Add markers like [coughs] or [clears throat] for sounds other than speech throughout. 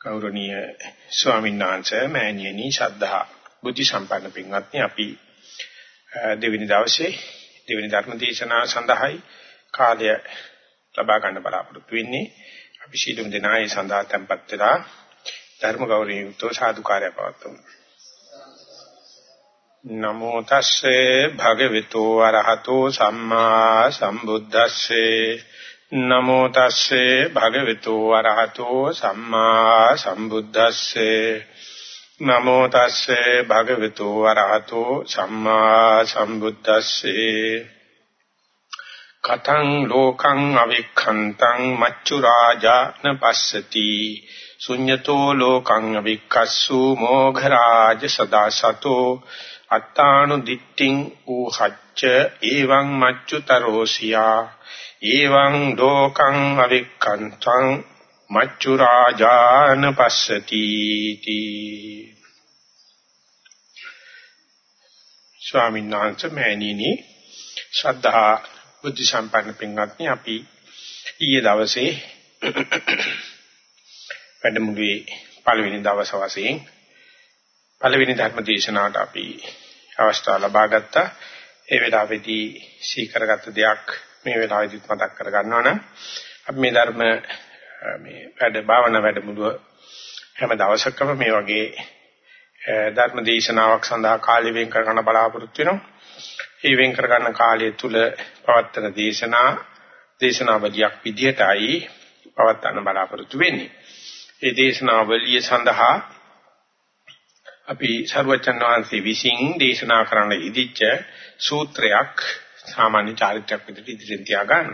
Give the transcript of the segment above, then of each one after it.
ගෞරවනීය ස්වාමීන් වහන්සේ මෑණියනි ශද්ධා බුද්ධ සම්පන්න පින්වත්නි අපි දෙවෙනි දවසේ දෙවෙනි ධර්ම දේශනාව සඳහායි කාලය ලබා ගන්න බලාපොරොත්තු වෙන්නේ. අපි ශීලම් දෙනායි සඳහා tempත් වෙලා ධර්ම ගෞරවයෙන් යුක්තව සාදුකාරය පවත්වමු. නමෝ තස්සේ භගවතු වරහතෝ සම්මා සම්බුද්දස්සේ නමෝ තස්සේ භගවතු වරහතෝ සම්මා සම්බුද්දස්සේ. නමෝ තස්සේ භගවතු වරහතෝ සම්මා සම්බුද්දස්සේ. කතං ලෝකං අවික්ඛන්තං මච්චු රාජාන පස්සති ශුඤ්‍යතෝ ලෝකං අවික්ඛස්සු මොඝරාජ සදාසතෝ. අත්තානු දිට්ඨින් ඌහච්ච එවං මච්චුතරෝසියා එවං දෝකං අවික්ඛන්තං මච්චු රාජාන පස්සති තී. ස්වාමීන් වහන්සේ මෑණියනි ශ්‍රද්ධා බුද්ධ සම්පන්න පින්වත්නි අපි ඊයේ දවසේ වැඩමුළුවේ පළවෙනි දවස වශයෙන් පළවෙනි ධර්ම දේශනාවට අපි අවස්ථාව ලබා ගත්තා ඒ වෙලාවේදී සීකරගත් දෙයක් මේ වෙලාවෙදිත් මතක් කර ගන්නවා නම් අපි මේ ධර්ම මේ වැඩ භාවනා වැඩමුළුව හැම දවසකම මේ වගේ ධර්ම දේශනාවක් සඳහා කාලය වෙන් කර ගන්න බලාපොරොත්තු වෙනවා. ඒ වෙන් කර ගන්න කාලය තුල පවත්තන දේශනා දේශනාවලියක් විදිහටයි පවත්වන්න බලාපොරොත්තු වෙන්නේ. ඒ දේශනාවලිය සඳහා අපි සර්වචන් වහන්සේ විසින් දේශනා කරන්න ඉදිච්ච සූත්‍රයක් සාමාන්‍ය චාරිත්‍රාක් විදිහට ඉදිරියෙන් තියාගන්න.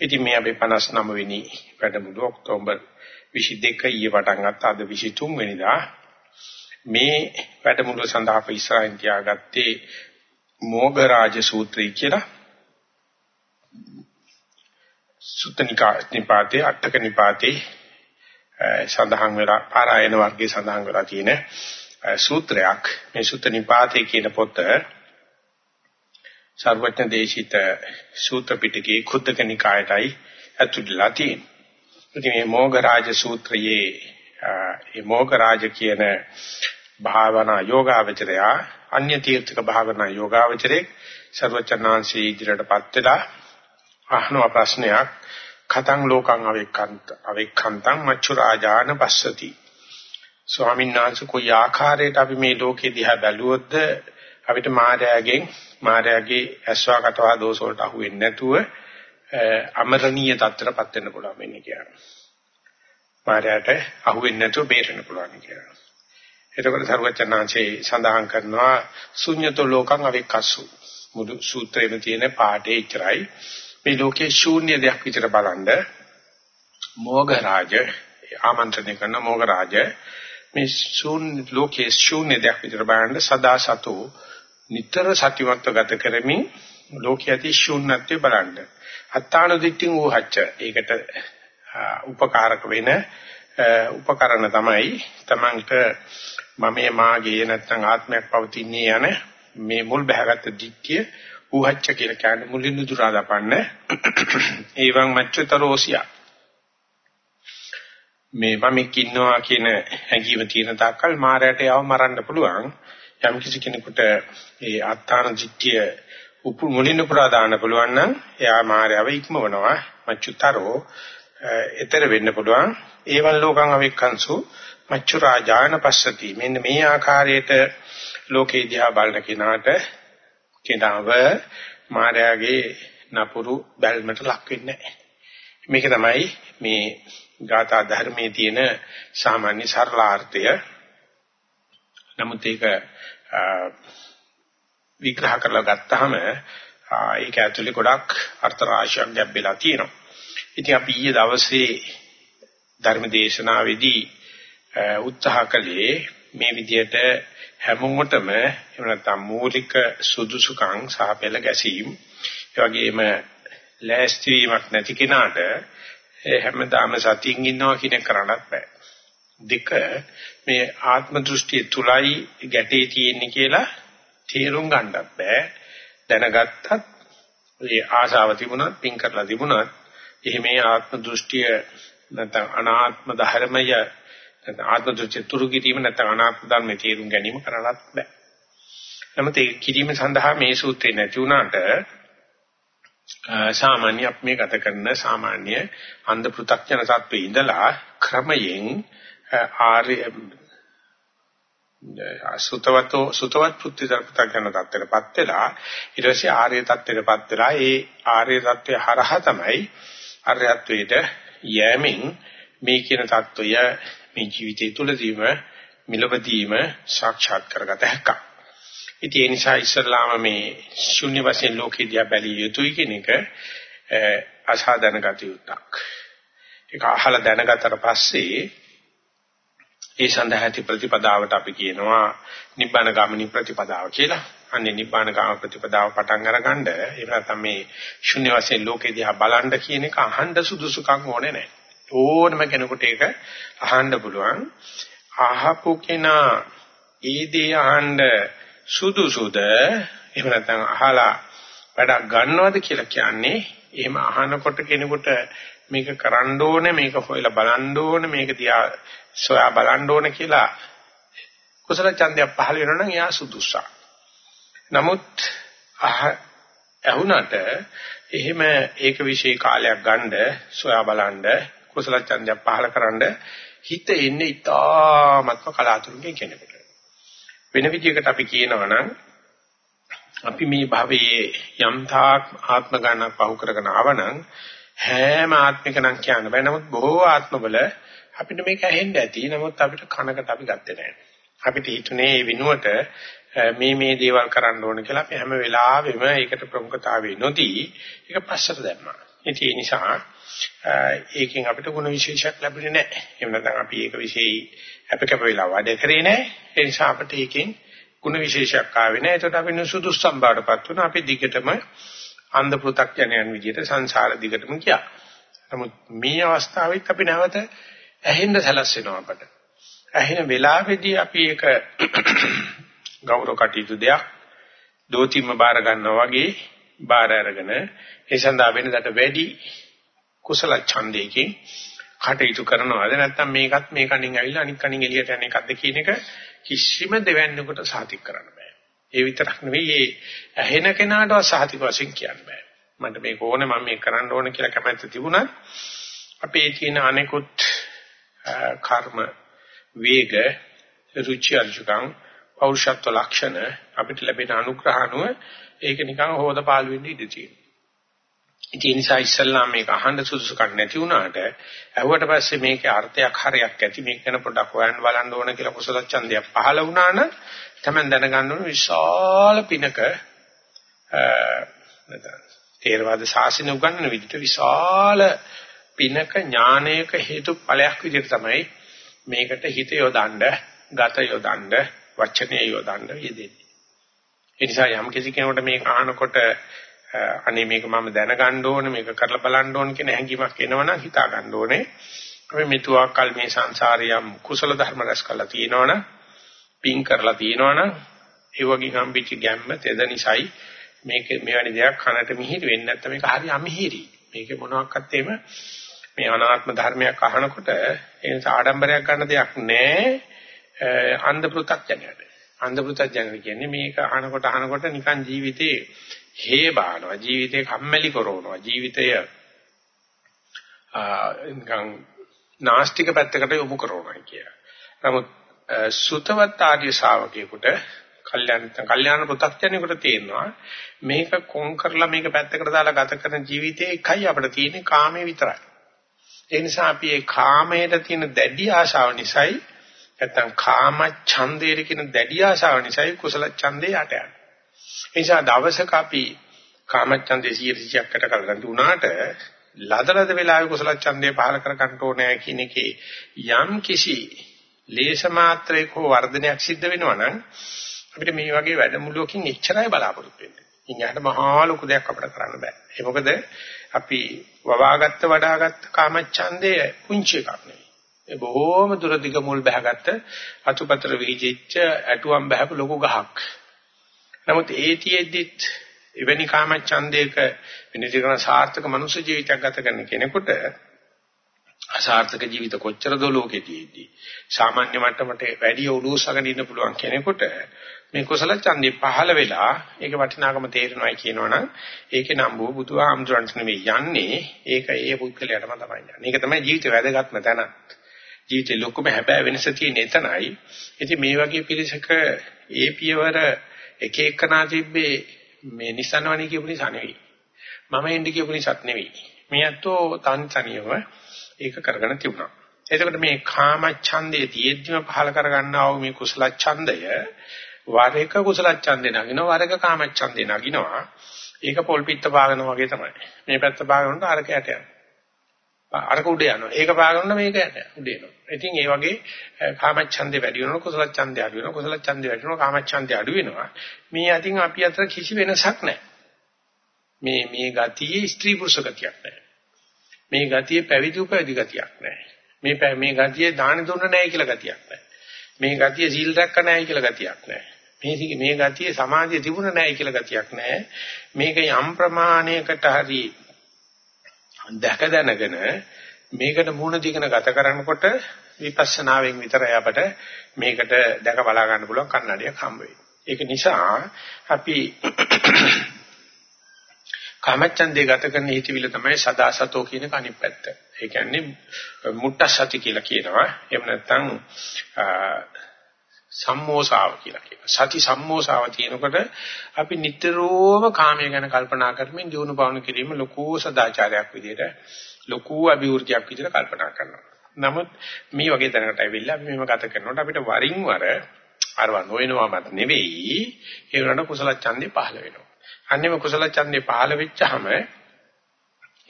ඉතින් මේ අපි 59 වෙනි වැඩමුළු ඔක්තෝබර් 22 ඊයේ පටන් ගත්ත අද 23 වෙනිදා මේ වැඩමුළුව සඳහා අපි ඉස්සරහින් තියාගත්තේ මෝගරාජ සූත්‍රය කියලා සුත්තනිකා නිපාතේ අටක නිපාතේ සඳහන් වෙලා පාරායන වර්ගයේ සඳහන් වෙලා තියෙන සූත්‍රයක්. මේ සුත්ත නිපාතේ කියන පොත සර්වඥ දේශිත සූත්‍ර පිටකයේ කුද්දක නිකායටයි ඇතුළත්ලා තියෙන්නේ. ඉතින් මේ මොගරාජ සූත්‍රයේ මේ මොගරාජ කියන භාවනා යෝගාවචරය අන්‍ය තීර්ථක භාවනා යෝගාවචරයේ සර්වචනාංශී ඉදිරියටපත් වෙලා අහන ප්‍රශ්නයක්. කතං ලෝකං අවෙක්කන්ත අවෙක්කන්තං මච්චු රාජාන පස්සති. ස්වාමීන් වහන්සේ කොයි ආකාරයට අපි මේ ලෝකේ දිහා බැලුවොත්ද අපිට මායාවෙන් මායාවේ ඇස්වා කටවා දෝෂ වලට අහු වෙන්නේ නැතුව අමරණීය තත්ත්වයටපත් වෙන්න පුළුවන් වෙන්නේ කියලා. මායාවට අහු වෙන්නේ නැතුව බේරෙන්න පුළුවන් කියලා. එතකොට සරුවචනාංශේ සඳහන් කරනවා ශුන්‍යතෝ ලෝකං අවික්කසු. මුදු සූත්‍රයේ තියෙන පාඩේ ඉතරයි. මේ ලෝකේ ශූන්‍ය දෙයක් විතර බලනද මොගරාජ ආමන්ත්‍රණය කරන මොගරාජ මේ ශූන්‍ය ලෝකේ ශූන්‍ය දෙයක් විතර බලනද සදා සතෝ නිතර සතිමත්ව ගත කරමින් ලෝකයේ ඇති ශූන්‍යත්වය බලන්න. අත්තාන දිට්ඨින් වූහච්ච. ඒකට උපකාරක වෙන උපකරණ තමයි තමන්ට මමයේ මාගේ නැත්නම් ආත්මයක් පවතින්නේ යන මේ මුල් බහගත් දිට්ඨිය ඌහච්ච කියලා කියන්නේ මුලින් නුදුරා දපන්න. [clears throat] ඒවං මච්චතරෝසියා. මේ මම ඉන්නවා කියන හැඟීම තියෙන තාක්කල් මායයට යව මරන්න පුළුවන්. යම් කිසි කෙනෙකුට ඒ ආත්තාන දිට්ඨිය උපු මුලින් පුරා දාන්න පුළුවන් නම් එයා මායව ඉක්මවනවා. මච්චුතරෝ ඊතර වෙන්න පුළුවන්. ඒවල් ලෝකං අවික්කන්සු මච්චු රාජාන පස්සති. මෙන්න මේ ආකාරයට ලෝකේ දිහා බලන කෙනාට කෙනාව මායාවේ නපුරු බැල්මට ලක් වෙන්නේ නැහැ. මේක තමයි මේ ගාථා ධර්මයේ තියෙන සාමාන්‍ය සරලාර්ථය නමුත් ඒක විග්‍රහ කරලා ගත්තාම ඒක ඇතුලේ ගොඩක් අර්ථ රාශියක් ගැඹෙලා තියෙනවා. ඉතින් අපි ඊයේ දවසේ ධර්ම දේශනාවේදී උත්සාහ කළේ මේ විදිහට හැමෝටම එහෙම නැත්නම් මූලික සුදුසුකම් සහ පෙළ ගැසීම් ඒ වගේම ලෑස්ති වීමක් නැති කෙනාට හැමදාම සතියින් ඉන්නවා කියන කරණක් බෑ. දෙක මේ ආත්ම දෘෂ්ටිය තුලයි ගැටේ තියෙන්නේ කියලා තේරුම් ගන්නත් බෑ දැනගත්තත් ඒ ආශාව තිබුණත් පින් කරලා තිබුණත් එහෙම ආත්ම දෘෂ්ටිය නැත්නම් අනාත්ම ධර්මය නැත්නම් ආත්ම දුර්චතුරු කිරීම නැත්නම් අනාත්ම ධර්මයේ තේරුම් ගැනීම කරන්නත් බෑ. නමුත් ඒ කිරීම සඳහා මේ සූත්‍රේ නැති වුණාට සාමාන්‍ය අපි මේ ගත කරන සාමාන්‍ය අන්ධ පෘථග්ජන සත්වයේ ඉඳලා ක්‍රමයෙන් ආර්ය සුතවතෝ සුතවත් පුත්‍ත්‍ජන තත්ත්වයටපත් වෙලා ඊට පස්සේ ආර්ය තත්ත්වයටපත් වෙලා ඒ ආර්ය තත්ත්වය හරහා තමයි අරහත්වයට යෑමෙන් මේ කියන தত্ত্বය මේ ජීවිතය තුළදීම මිලවදීම සාක්ෂාත් කරගත හැකියි ඉතින් ඒ නිසා ඉස්සල්ලාම මේ ශුන්‍ය වශයෙන් ලෝකෙ දිහා බැලිය යුතුයි කියන එක අසාධන ගත යුතුක්. ඒක අහලා දැනගත්තට පස්සේ ඒ සඳහා ඇති ප්‍රතිපදාවට අපි කියනවා නිබ්බාන ගාමිනී ප්‍රතිපදාව කියලා. අන්නේ නිබ්බාන ගාම ප්‍රතිපදාව පටන් අරගන්න එහෙම නැත්නම් මේ ශුන්‍ය වශයෙන් ලෝකෙ දිහා බලන්න කියන එක අහන්න සුදුසුකම් ඕනේ නැහැ. ඕනම කෙනෙකුට ඒක අහන්න පුළුවන්. අහපු කෙනා ඒ දේ අහන්න සුදුසුද එහෙම නැත්නම් අහලා වැඩක් ගන්නවද කියලා කියන්නේ එහෙම අහනකොට කෙනෙකුට මේක කරන්න ඕනේ මේක හොයලා බලන්න ඕනේ මේක දිහා සොයා බලන්න ඕනේ කියලා කුසල ඡන්දයක් පහළ වෙනවා නම් එයා සුදුසුසක්. නමුත් ඇහුණට එහෙම ඒක વિશે කාලයක් ගන්න සොයා බලන්න කුසල ඡන්දයක් පහළ කරන්න හිත එන්නේ ඉතාමත්ම කලාතුරකින් කෙනෙකුට. වෙන විදිහකට අපි කියනවා නම් අපි මේ භවයේ යම් තාක් ආත්ම ගණනක් පහු කරගෙන ආවනම් හැම ආත්මිකනම් කියන්න බෑ. නමුත් බොහෝ ආත්මවල අපිට මේක ඇහෙන්න ඇති. නමුත් අපිට කනකට අපි ගත්තේ නැහැ. අපිට හිතුනේ මේ විනුවට මේ මේ දේවල් කරන්න ඕන කියලා අපි හැම වෙලාවෙම ඒකට ප්‍රමුඛතාවය නොදී ඒක පස්සට දැම්මා. ඉතින් ඒ නිසා ඒකෙන් අපිට ගුණ විශේෂයක් ලැබුණේ නැහැ. එහෙම නැත්නම් අපි ඒක විශේෂයි අපකප වෙලා වැඩ කරේ නැහැ. ඒ නිසා අපිට ඒකෙන් ගුණ විශේෂයක් ආවේ නැහැ. ඒකට අපි නුසුදුස්සම් බාටපත් වුණා. අපි දිගටම අන්ධ පෘ탁ඥයන් විදිහට සංසාර දිගටම ගියා. නමුත් මේ අවස්ථාවෙත් අපි නැවත ඇහෙන්න සැලස්සෙනවා අපට. ඇහෙන වෙලාවේදී අපි ඒක [coughs] ගෞරව කටයුතු දෙයක් දෝතිම බාර ගන්නවා වගේ බාර අරගෙන ඒ සඳහා වෙනදට වැඩි කුසල ඡන්දයකින් කටයුතු කරනවාද නැත්නම් මේකත් මේ කණින් ඇවිල්ලා අනිත් කණින් එළියට යන එකක්ද කියන එක කිසිම දෙවන්නේකට සාතික කරන්න බෑ. ඒ විතරක් නෙවෙයි ඒ ඇහෙන කෙනාටවත් සාතික වශයෙන් කියන්න බෑ. මට මේක ඕනේ මම මේක කරන්න ඕනේ කියලා කැමැත්ත තිබුණත් අපේ තියෙන අනෙකුත් කර්ම වේග රුචි අරුචිකම් පෞරුෂත්ව ලක්ෂණ අපිට ලැබෙන අනුග්‍රහ අනුව ඒක නිකන් හොද පාළු වෙන්න ඉඩ තියෙනවා. ඒ නිසා ඉස්සල්ලාම මේක අහන්න සුදුසුකම් නැති වුණාට ඇහුවට පස්සේ මේකේ අර්ථයක් හරයක් ඇති මේක ගැන පොඩ්ඩක් හොයන්න බලන්න ඕන කියලා කුසල ඡන්දයක් පහළ වුණා නම් තමයි දැනගන්න ඕන විශාල පිනක තේරවාද ශාසනය උගන්වන විදිහට විශාල පිනක ඥානයක හේතු ඵලයක් විදිහට තමයි මේකට හිත යොදන්න, ගත යොදන්න, වචනේ යොදන්න යෙදෙන්නේ. ඒ නිසා යම් කිසි කෙනෙකුට මේක අහනකොට අනේ මේක මම දැනගන්න ඕනේ මේක කරලා බලන්න ඕනේ කියන හැඟීමක් එනවනම් හිතා ගන්න ඕනේ. අපි මෙතුආ කල් මේ සංසාරියම් කුසල ධර්ම රැස් කරලා තියෙනවනම් පින් කරලා තියෙනවනම් ඒ වගේ හම්බෙච්ච ගැම්ම තෙද නිසයි මේක මෙවැනි දෙයක් කනට මිහිරි වෙන්නේ නැත්නම් මේක හරි අමිහිරි. මේකේ මොනවාක්වත් එම මේ අනාත්ම ධර්මයක් අහනකොට ඒ නිසා ආඩම්බරයක් ගන්න දෙයක් නැහැ අන්ධ පෘථග්ජනයට. අන්ධ පෘථග්ජනය කියන්නේ මේක අහනකොට අහනකොට නිකන් ජීවිතේ හේ බානවා ජීවිතේ කම්මැලි කරනවා ජීවිතය නිකන් නාස්තික පැත්තකට යොමු කරනවා කිය. නමුත් සුතවත් ආර්ය ශාවකයෙකුට කල්යන කල්යාණ පු탁ඥයෙකුට තේරෙනවා මේක කොන් කරලා මේක පැත්තකට දාලා ගත කරන ජීවිතේ එකයි අපිට තියෙන්නේ කාමයේ විතරයි. ඒ නිසා අපි ඒ කාමයට තියෙන දැඩි ආශාව නිසායි නැත්තම් කාම ඡන්දයේ කියන දැඩි ආශාව නිසායි කුසල ඡන්දේ යට යන්නේ. ඒ නිසා දවසක අපි කාම ඡන්දේ 100කට කරගන්න උනාට ලදලද වෙලාවේ කුසල ඡන්දේ පහල කර ගන්න ඕනේ කියන එකේ යම් කිසි ලේස මාත්‍රයක වර්ධනයක් සිද්ධ වෙනවා නම් අපිට මේ වගේ වැඩමුළුවකින් එච්චරයි බලාපොරොත්තු වෙන්නේ. ඉන්නහට මහා ලොකු දෙයක් අපිට කරන්න බෑ. ඒ මොකද අපි වවාගත්ත වඩාගත්ත කාමච්ඡන්දය පුංචි එකක් නෙවෙයි. ඒ බොහොම දුරදිග මුල් බහගත්ත අතුපතර විහිජිච්ච ඇටුවම් බහපු ලොකු ගහක්. නමුත් ඒතිෙද්දිත් එවැනි කාමච්ඡන්දයක විනිවිද කරන සාර්ථක මනුෂ්‍ය ජීවිතයක් ගත කරන කෙනෙකුට අසාර්ථක ජීවිත කොච්චරද ලෝකෙදීදී සාමාන්‍ය මට්ටමට වැඩි උලූසගෙන ඉන්න පුළුවන් කෙනෙකුට මේ කුසල ඡන්දේ පහළ වෙලා ඒක වටිනාකම තේරෙනවයි කියනවනම් ඒකේ නම් බෝ බුදුහාමුදුරන්ට නෙවෙයි යන්නේ ඒක ඒ පුද්ගලයාටම තමයි යන්නේ. ඒක තමයි ජීවිතේ වැදගත්ම තැන. ජීවිතේ ලොකුම හැබෑ වෙනස තියෙන එතනයි. ඉතින් මේ වගේ පිරිසක ඒ පියවර එක එකනා තිබ්බේ මේ නිසනවණි කියපු නිසා නෙවෙයි. මම එන්නේ කියපු නිසාත් නෙවෙයි. මේ අතෝ තන්තනියව ඒක කරගෙන තිබුණා. එතකොට මේ කාම ඡන්දයේ තියෙද්දිම පහල කරගන්නා වූ මේ කුසල ඡන්දය වර එක කුසල ඡන්දේ නගිනවා වර එක කාම ඡන්දේ නගිනවා. ඒක පොල් පිට පාගන වගේ තමයි. මේ පැත්ත පාගනකොට අරක යට යනවා. අරක උඩ යනවා. ඒක පාගනකොට මේක යට උඩ එනවා. ඉතින් ඒ වගේ කාම ඡන්දේ වැඩි වෙනකොට කුසල ඡන්දේ අඩු වෙනවා. කුසල ඡන්දේ වැඩි වෙනකොට කාම ඡන්දේ අඩු වෙනවා. මේ අතින් අපි අතර කිසි වෙනසක් නැහැ. මේ මේ ගතියේ ස්ත්‍රී පුරුෂ ගතියක් නැහැ. මේ ගතියේ පැවිදි උපවිදි ගතියක් නැහැ. මේ මේ ගතියේ දාන දුන්න නැහැ කියලා ගතියක් නැහැ. මේ ගතිය සීල් රැක්ක නැහැ කියලා ගතියක් නැහැ. මේ මේ ගතිය සමාධිය තිබුණ නැහැ කියලා ගතියක් නැහැ. මේක යම් ප්‍රමාණයකට හරි දැක දැනගෙන මේකට මූණ දීගෙන ගත කරනකොට විපස්සනාවෙන් විතරයි අපට මේකට දැක බලා ගන්න පුළුවන් කන්නඩියක් හම්බ වෙන්නේ. ඒක නිසා අපි කාමච්ඡන්දේ ගත කරන හිතවිල්ල තමයි සදාසතෝ කියන කණිත් පැත්ත. ඒ කියන්නේ මුට්ටසති කියලා කියනවා. එහෙම නැත්නම් සම්මෝසාව කියලා කියනවා. සති සම්මෝසාව තියෙනකොට අපි නිතරම කාමය ගැන කල්පනා කරමින් දිනු පවණු කිරීම ලොකු සදාචාරයක් විදිහට ලොකු අභිවෘද්ධියක් විදිහට කල්පනා කරනවා. නමුත් මේ වගේ තැනකට ඇවිල්ලා අපි මේව ගත කරනකොට අපිට වරින් වර අරව නොවෙනවමත් නෙවෙයි ඒ වුණාට කුසල ඡන්දේ පහළ වෙනවා. අන්නේම කුසල ඡන්දේ පහළ වෙච්චාම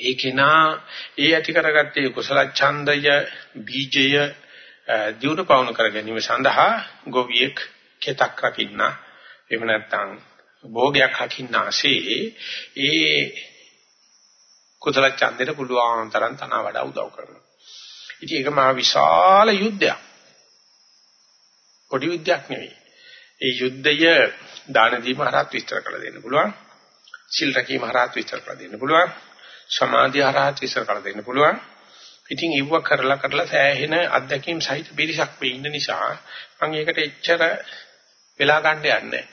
ඒ කෙනා ඒ ඇති කරගත්තේ කුසල ඡන්දය බීජය දියුණු පවුණු කර ගැනීම සඳහා ගොවියෙක් කෙතක් රකින්න එහෙම නැත්නම් භෝගයක් රකින්නාසේ ඒ කුසල ඡන්දෙට පුළුවන් තරම් තන වඩා උදව් කරනවා. ඉතින් ඒක මහා විශාල යුද්ධයක්. පොඩි යුද්ධයක් නෙවෙයි. ඒ යුද්ධය දාන දීම හරහත් විස්තර කරලා දෙන්න පුළුවන්. සිල් රැකීම හරහත් විස්තර කරලා දෙන්න පුළුවන්. සමාධිය හරහත් විස්තර කරලා දෙන්න පුළුවන්. ඉතින් ඉවුව කරලා කරලා සෑහෙන අත්දැකීම් සහිත පිරිසක් වෙ ඉන්න නිසා මම ඒකට එච්චර වෙලා ගන්න යන්නේ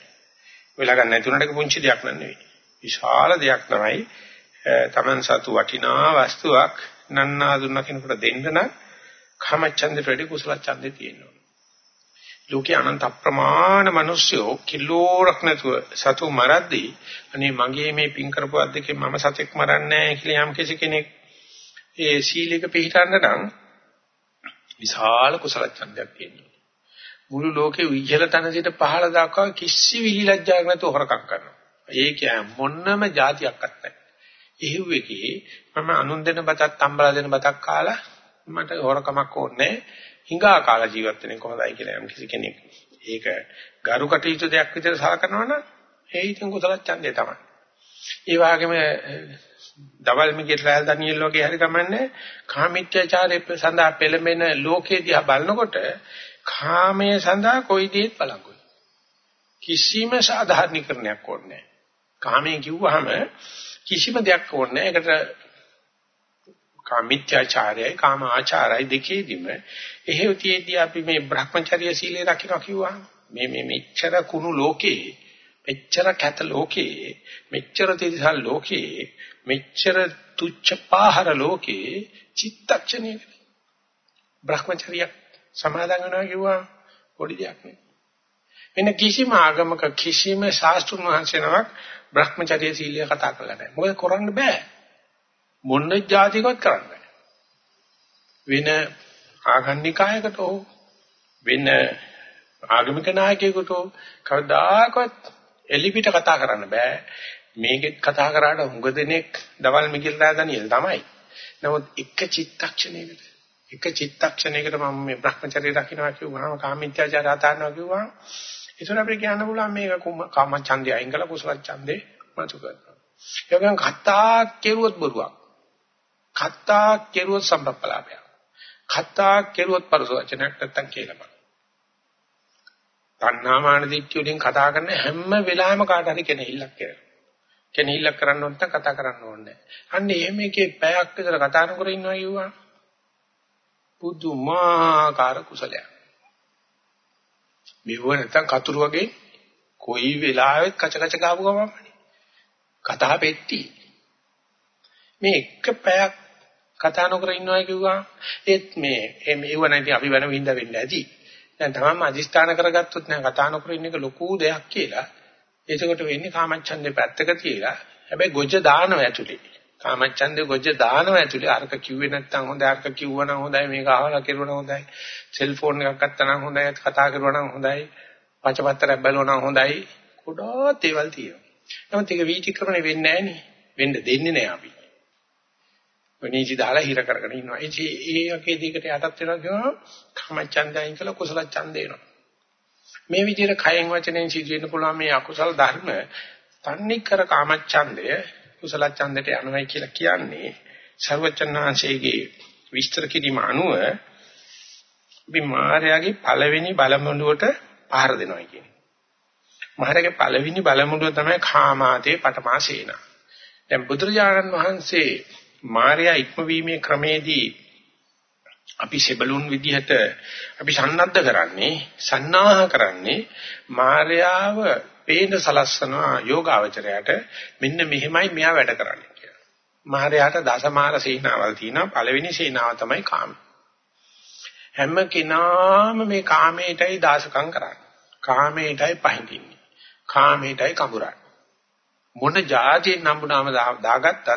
වෙලා ගන්න නැතුණට පුංචි දෙයක් නෙවෙයි. විශාල දෙයක් තමයි තමන් සතු වටිනා වස්තුවක් නන්නා දුන්න කෙනෙකුට දෙන්න නම් කාමච්ඡන්දේ වැඩි කුසල ඡන්දේ තියෙනවා. ලෝකේ අනන්ත අප්‍රමාණ මිනිස්සු කිලෝරක් නැතුව සතු මරද්දී අනේ මගේ මේ පින් කරපු අද්දකේ මම සතෙක් මරන්නේ නැහැ කියලා යම් කෙනෙක් ඒ සීලයක පිළිටන්න නම් විශාල කුසල ඡන්දයක් තියෙනවා. මුළු ලෝකේ ඉහළ තැන සිට පහළ දක්වා කිසි විලිලැජ්ජාවක් නැතුව හොරකම් කරනවා. ඒක මොන්නම જાතියක්වත් නැහැ. එහෙව්වේකේ මම අනුන් දෙන බතක් තම්බලා දෙන බතක් කාලා මට හොරකමක් ඕනේ හිඟා කාලා ජීවත් වෙන්නේ කොහොමදයි කියලා යම් කිසි කෙනෙක් ඒක ගරු කටයුතු දෙයක් විදිහට සලකනවා නම් ඒ ඉතින් කුසල ඡන්දය තමයි. ඒ වගේම දවල් මිගෙත් රැල් දනියෙල් වගේ හරි කමන්නේ කාමීත්‍යචාරයේ සඳහා පෙළඹෙන ලෝකේ දිහා බලනකොට කාමයේ සඳහා කොයි දෙයක් බලංගුයි. කිසිම සාධාරණීකරණයක් ඕනේ නැහැ. කාමයේ කිව්වහම කිසිම දෙයක් ඕනේ නැහැ. ඒකට කාමීත්‍යචාරයයි කාම ආචාරයි දෙකේදීම එහෙව් තියේදී අපි මේ Brahmacharya සීලය රකින්න කිව්වා මේ මේ මෙච්චර කුණු ලෝකේ මෙච්චර කැත ලෝකේ මෙච්චර තිරසල් ලෝකේ මෙච්චර තුච්ච පාහර ලෝකේ චිත්තක්ෂණයක Brahmacharya සමාදන් වෙනවා කිව්වා පොඩි දෙයක් නෙවෙයි. වෙන කිසිම ආගමක කිසිම ශාස්ත්‍රුන් වහන්සේ නමක් Brahmacharya සීලය කතා කරලා නැහැ. මොකද කරන්න බෑ. මොන જાතිකවත් කරන්න බෑ. වෙන ආගන්නිකායකට හෝ වෙන ආගමික නායකයෙකුට කවදාකවත් එලිපිට කතා කරන්න බෑ. මේකෙත් කතා කරාට හුඟ දෙනෙක් දවල් මිගිල් රාදනියල් තමයි. නමුත් එක චිත්තක්ෂණයකට එක චිත්තක්ෂණයකට මම මේ Brahmacharya රකින්නවා කිව්වහම කාමීත්‍යාචාර හදානවා කිව්වහම ඒතර අපිට කියන්න පුළුවන් මේක කාම ඡන්දය අයින් කළා කුසල ඡන්දේ මතු කරනවා. ඒකෙන් කතා කෙරුවොත් බොරුවක්. කතා කෙරුවොත් සම්ප්‍රප්පලාපයක්. කතා කෙරුවොත් පරස වචනයක් නැත්තම් කියලා බලන්න. තණ්හාමාන දිට්ඨිය වලින් කතා කරන හැම වෙලාවෙම කාට හරි කෙනෙහිල්ලක් කරනවා. කෙනෙහිල්ලක් කරන්න ඕන නැත්නම් කතා කරන්න ඕනේ නැහැ. අන්න එහෙම එකේ පැයක් විතර කතා නොකර ඉන්නවා කිව්වා. පුදුමාකාර කුසලයක්. මෙව නැත්තම් කතුරු වගේ කොයි වෙලාවෙත් කච කච ගාපු ගමන්නේ. කතා පෙට්ටි. මේ එක පැයක් කතා නොකර ඉන්නවා කිව්වා ඒත් මේ මේව නැති අපි වෙන වින්ද වෙන්න ඇති. දැන් තමන්ම අදිස්ථාන කරගත්තොත් නෑ කතා නොකර ඉන්න එක ලොකු දෙයක් කියලා. එතකොට වෙන්නේ කාමච්ඡන්දේ පැත්තක තියලා හැබැයි ගොජ දානව ඇතුලේ. කාමච්ඡන්දේ ගොජ දානව ඇතුලේ අරක කිව්වේ නැත්තම් හොඳයි අරක කිව්වනම් හොඳයි මේක අහලා කෙරුවනම් හොඳයි. සෙල්ෆෝන් එකක් ගත්තා නම් හොඳයි කතා කරුවා නම් හොඳයි. පචපත්තරයක් බැලුවා නම් හොඳයි. ගොඩාක් දේවල් තියෙනවා. නමුත් ඒක වීතික්‍රමණය වෙන්නේ නැහැ නේ. වෙන්න දෙන්නේ නැහැ අපි. වනීජි දාලා හිර කරගෙන ඉන්නවා. ඒ ඒ වගේ දෙයකට යටත් වෙනවා කියනවා කාමච්ඡන්දයෙන් කියලා කුසල ඡන්ද එනවා. මේ විදිහට කයෙන් වචනෙන් සිදු වෙන්න පුළුවන් මේ අකුසල ධර්ම තන්නේ කර කාමච්ඡන්දය කුසල ඡන්දයට යනවායි කියලා කියන්නේ ਸਰවචන්නාංශයේ විස්තර කිරීම අනුව විමාරයාගේ පළවෙනි බලමුණුවට පහර දෙනවා කියන්නේ. මහරගේ පළවෙනි බලමුණුව තමයි කාමාතේ පටමාසේන. දැන් බුදුරජාණන් වහන්සේ මාර්යා ඉක්මවීමේ ක්‍රමේදී අපි සෙබළුන් විදිහට අපි සන්නද්ධ කරන්නේ සන්නාහ කරන්නේ මාර්යාව පේන සලස්සනවා යෝගාවචරයට මෙන්න මෙහෙමයි මෙයා වැඩ කරන්නේ කියලා. මාර්යාට දසමාර සීනාවල් තියෙනවා පළවෙනි සීනාව තමයි කාම. හැම කෙනාම මේ කාමයටයි දාසකම් කරන්නේ. කාමයටයි පහඳින්නේ. කාමයටයි කඹරන්නේ. මොන જાතියෙන් නම්බුනාම දාගත්තත්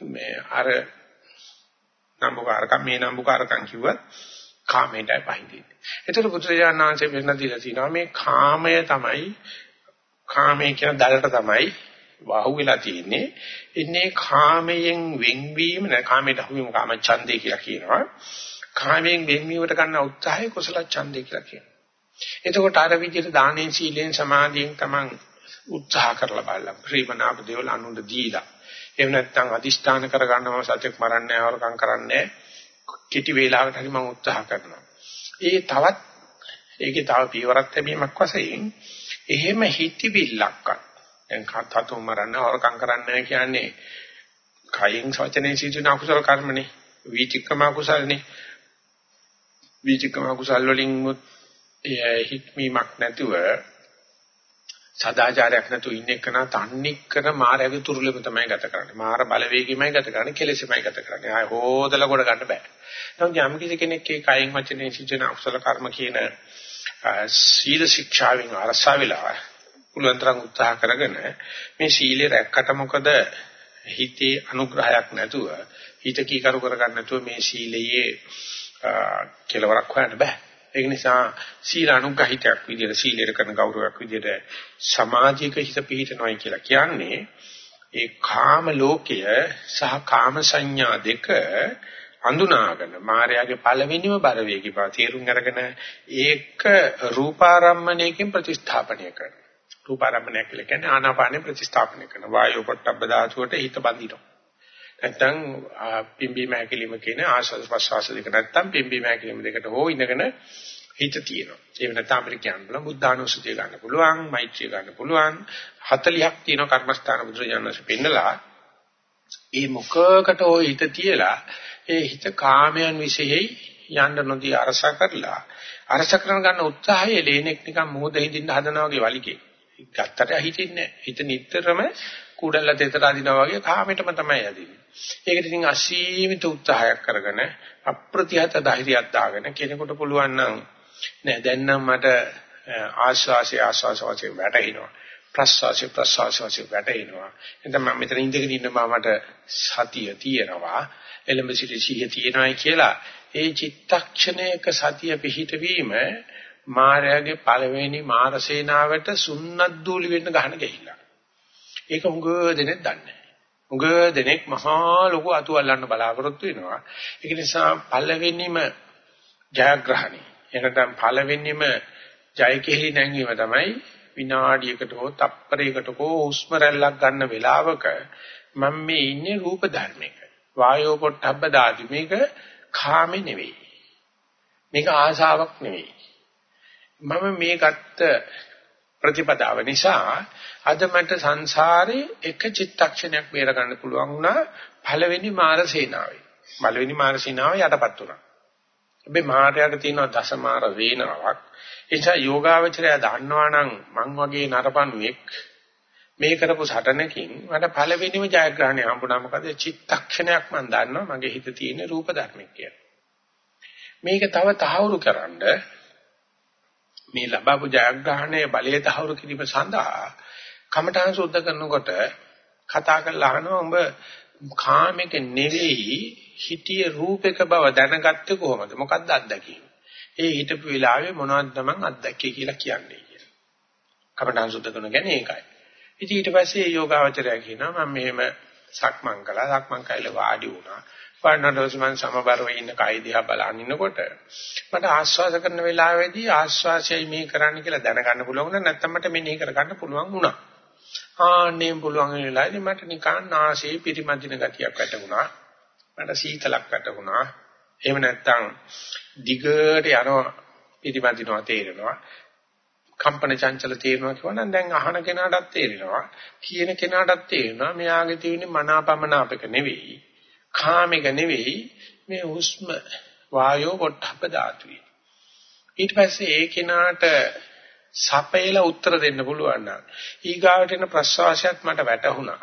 මේ අර නම්බුකාරකම් මේ නම්බුකාරකම් කිව්වත් කාමයටයි පහඳින්නේ. ඒතර පුත්‍රයාණන් වහන්සේ වෙන දීලා තිනවා මේ කාමය තමයි කාමය කියන දලට තමයි වහු වෙලා තියෙන්නේ. ඉන්නේ කාමයෙන් වෙන්වීම නැ කාමයට අහුවීම කාම ඡන්දේ කියලා කියනවා. කාමයෙන් වෙන්වීමට ගන්න උත්සාහය කුසල ඡන්දේ කියලා කියනවා. එතකොට අර විදිහට දානෙන් සීලෙන් සමාධියෙන් තමන් උත්සාහ කරලා බලලා ප්‍රේමනාප දේවල් අනුන්ට දීලා එහෙම නැත්නම් අදිෂ්ඨාන කරගන්න මම සත්‍යක් මරන්නේ හොරකම් කරන්නේ කිටි වේලාවකට හරි මම උත්සාහ කරනවා. ඒ තවත් ඒකේ තව පියවරක් ලැබීමක් වශයෙන් එහෙම හිතවිල්ලක්වත් දැන් කතතු මරන්නේ හොරකම් කරන්නේ කියන්නේ කයින් වචනේ සිදුන අකුසල කර්මනේ. වීතික්‍රම අකුසල්නේ. වීතික්‍රම අකුසල් වලින් හික්මීමක් නැතුව සදාචාරයක් නැතුව ඉන්න එක නා තන්නේ කර මායාවේ තුරුලෙම තමයි ගත කරන්නේ. මාර බලවේගීමයි ගත කරන්නේ, කෙලෙසමයි ගත කරන්නේ. ආය හොදලා කොට ගන්න බෑ. නමුත් යම් කිසි කෙනෙක් ඒ කයින් වචනේ සිදුන අකුසල කර්ම කියන සීල ශික්ෂාවෙන් අරසා වෙලා පුළුවන් තරම් උත්සාහ කරගෙන මේ සීලේ රැක්කට මොකද හිතේ අනුග්‍රහයක් නැතුව හිත කීකරු කරගන්න නැතුව මේ සීලයේ කෙලවරක් හොයන්න බෑ. ඒක නිසා සීල අනුග්‍රහිතයක් විදිහට සීලයට කරන ගෞරවයක් විදිහට සමාජික හිත පිහිටනවායි කියලා කියන්නේ ඒ කාම ලෝකය සහ කාම සංඥා දෙක අඳුනාගෙන මායාවේ පළවෙනිම බර වේගී බව තේරුම් අරගෙන ඒක රූපාරම්මණයකින් ප්‍රතිස්ථාපනය කරනවා. රූපාරම්මණය කියලා කියන්නේ ආනාපානෙ ප්‍රතිස්ථාපනය කරන වායෝ පොට්ටබ්බ ධාතුවට හිත බඳිනවා. නැත්තම් පිම්බීම හැකිලිම කියන ආශ්වාස ප්‍රශ්වාස දෙක නැත්තම් පිම්බීම හැකිලිම දෙකට හෝ ඉඳගෙන හිත තියෙනවා. ඒ වෙනත අපිට කියන්න පුළුවන් බුද්ධානුස්සතිය ගන්න පුළුවන්, මෛත්‍රිය ගන්න පුළුවන්. 40ක් තියෙන කර්මස්ථාන බුදුරජාණන්සේ පෙන්නලා ඒ මොකකට හෝ හිත තියලා ඒ හිත කාමයන් විශේෂයි යන්න නොදී අරස කරලා අරස කරන ගන්න උත්සාහය ලේනෙක් නිකන් මොහොත හින්දින්න හදනවා වගේ වලිගේ. ගත්තට හිතෙන්නේ නැහැ. හිත නිටතරම කුඩල්ල දෙතර අදිනවා වගේ කාමයටම තමයි අදින්නේ. ඒකට ඉතින් අසීමිත උත්සාහයක් කරගෙන අප්‍රතිහත ධෛර්යයක් දාගෙන කෙනෙකුට පුළුවන් නම් නෑ දැන් නම් මට ආශ්වාසය ආශ්වාස වශයෙන් වැටෙනවා. ප්‍රශ්වාසය ප්‍රශ්වාස වශයෙන් වැටෙනවා. එතන මම මෙතන ඉඳගෙන ඉන්න මට සතිය තියෙනවා. එළඹ සිටි සිහිය තියෙනවායි කියලා ඒ චිත්තක්ෂණයක සතිය පිහිටවීම මායාවේ පළවෙනි මාරසේනාවට සුන්නත් දූලි වෙන්න ගහන ගිහිල්ලා. ඒක උඟ දෙනෙක් දන්නේ උඟ දෙනෙක් මහා ලොකු අතු අල්ලන්න බලාපොරොත්තු වෙනවා. ඒක නිසා පළවෙනිම ජයග්‍රහණය. එහෙනම් පළවෙනිම ජය කෙලි නැංවීම තමයි විනාඩියකට හෝ තප්පරයකට හෝ හුස්ම රැල්ලක් ගන්න වෙලාවක මම මේ ඉන්නේ රූප ධර්මයක. වායෝ පොට්ටබ්බ දාදි මේක කාමේ නෙවෙයි. මේක ආශාවක් නෙවෙයි. මම මේ ගත්ත ප්‍රතිපදාව නිසා අද මට සංසාරේ එක චිත්තක්ෂණයක් බේර ගන්න පුළුවන් වුණා පළවෙනි මාර සේනාවේ. පළවෙනි මාර සේනාව යටපත් වුණා. හැබැයි මායාවට තියෙන දසමාර වේනාවක්. ඒ නිසා යෝගාවචරය දන්නවා නම් මං වගේ නරපණුවෙක් මේ කරපු සටනකින් මට පළවෙනිම ජයග්‍රහණය හම්බුණා මොකද චිත්තක්ෂණයක් මම දන්නවා මගේ හිතේ තියෙන රූප ධර්මයක් කියලා. මේක තව තහවුරු කරන්න මේ ලබපු ජයග්‍රහණයේ බලය තහවුරු කිරීම සඳහා කමඨාන් සුද්ධ කරනකොට කතා කරලා අහනවා උඹ කාමයක නෙවෙයි හිතිය රූපයක බව දැනගත්තේ කොහොමද? මොකද්ද අත්දැකීම? ඒ හිතපු වෙලාවේ මොනවද තමන් අත්දැකේ කියලා කියන්නේ කියලා. කමඨාන් සුද්ධ කරන ගැන ඒකයි. ඉතින් ඊට පස්සේ යෝගාවචරය කියනවා මම මෙහෙම සක්මන් කළා. සක්මන් කයිල වාඩි වුණා. වඩනටොස් මම සමබරව ඉන්න කයි දිහා බලන් ඉන්නකොට මට ආශ්වාස කරන වෙලාවේදී ආශ්වාසයයි මේ කරන්න කියලා දැනගන්න පුළුවන් වුණා. නැත්නම් මට මෙනෙහි කරගන්න පුළුවන් වුණා. ආන්නේ පුළුවන් වෙලාවේදී මට නිකන් නාසයේ පිරිමදින ගතියක් වැටුණා. මට සීතලක් වැටුණා. එහෙම නැත්නම් දිගට යනවා පිරිමදිනවා තේරෙනවා. කම්පන චංචල තේරෙනවා කියවනම් දැන් අහන කෙනාටත් තේරෙනවා. කියන කෙනාටත් තේරෙනවා. මෙයාගේ තියෙන්නේ මනාපමනාපක නෙවෙයි. කාමික නෙවෙයි මේ හුස්ම වායෝ පොට්ටප්ප ධාතුවේ. ඊට පස්සේ ඒ කෙනාට සපේලා උත්තර දෙන්න පුළුවන් නම් ඊගාවට එන ප්‍රශ්වාසයත් මට වැටහුණා.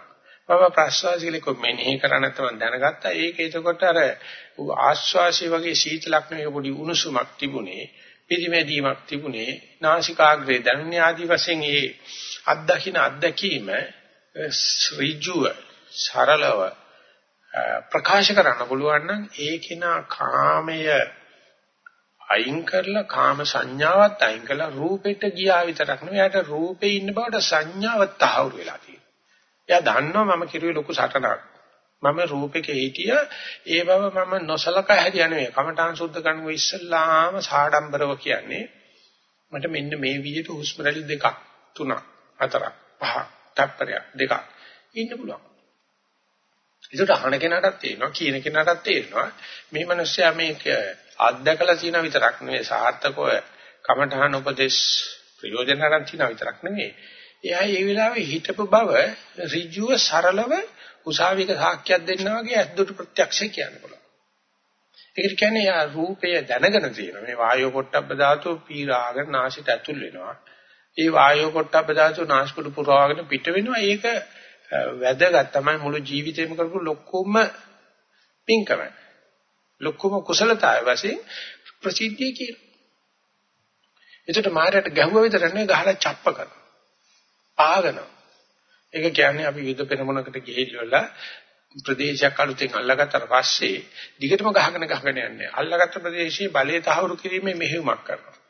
මම ප්‍රශ්වාසයලක මෙනෙහි කරා නැත්නම් දැනගත්තා. ඒක එතකොට අර ආශ්වාසය වගේ සීතලක් නෙවෙයි පොඩි උණුසුමක් තිබුණේ පිරිමැදීමක් තිබුණේ නාසිකාග්‍රේ දැනුනේ ආදි වශයෙන් ඒ අත්දකින්න අත්දැකීම ඍජුව සරලව ප්‍රකාශ කරන්න පුළුවන් නම් ඒ කෙනා කාමය අයින් කරලා කාම සංඥාවත් අයින් කරලා රූපෙට ගියා විතරක් නෙවෙයි එයාට රූපේ ඉන්න බවට සංඥාව තහවුරු වෙලා තියෙනවා. එයා දන්නවා මම කිරුවේ ලොකු සටනක්. මම රූපෙක හිටිය ඒ බව මම නොසලකා හැදියා නෙවෙයි. කමඨාන් සුද්ධ කරනකො ඉස්සල්ලාම සාඩම්බරව කියන්නේ මට මෙන්න මේ විදිහට හුස්ම රැලි දෙකක් තුනක් හතරක් පහක් තප්පරයක් දෙකක් ඉන්න පුළුවන්. ඒකට අහන කෙනාටත් තේරෙනවා කියන කෙනාටත් තේරෙනවා මේ මිනිස්සයා මේක අත්දකලා තියෙන විතරක් නෙවෙයි සාර්ථකව කමඨහන උපදේශ ප්‍රයෝජන ගන්න තියෙන විතරක් නෙවෙයි එයා ඒ වෙලාවේ හිතපු බව ඍජුව සරලව උසාවියක සාක්ෂියක් දෙන්නා වගේ ඇද්දුට ප්‍රත්‍යක්ෂය කියන්න පුළුවන්. ඒකට කියන්නේ යා රූපය දැනගෙන තියෙනවා. මේ වායෝ පොට්ටබ්බ ධාතුව පීරාගෙන නාසිට ඇතුල් වෙනවා. ඒ වායෝ පොට්ටබ්බ ධාතුව නාස්පුඩු පුරවාගෙන පිට වෙනවා. ඒක වැදගත් තමයි මුළු ජීවිතේම කරපු ලොකුම පින්කම. ලොකුම කුසලතාවය වශයෙන් ප්‍රසිද්ධිය කියන. එතකොට මායයට ගැහුවා විතර නෙවෙයි ගහලා චප්ප කරනවා. පාගනවා. ඒක කියන්නේ අපි යුද පෙරමුණකට ගිහිල්ලා ප්‍රදේශයක් අලුතෙන් අල්ලගත්තට පස්සේ දිගටම ගහගෙන ගහගෙන යන්නේ. අල්ලගත්ත ප්‍රදේශයේ බලය තහවුරු කිරීමේ මෙහෙයුමක් කරනවා.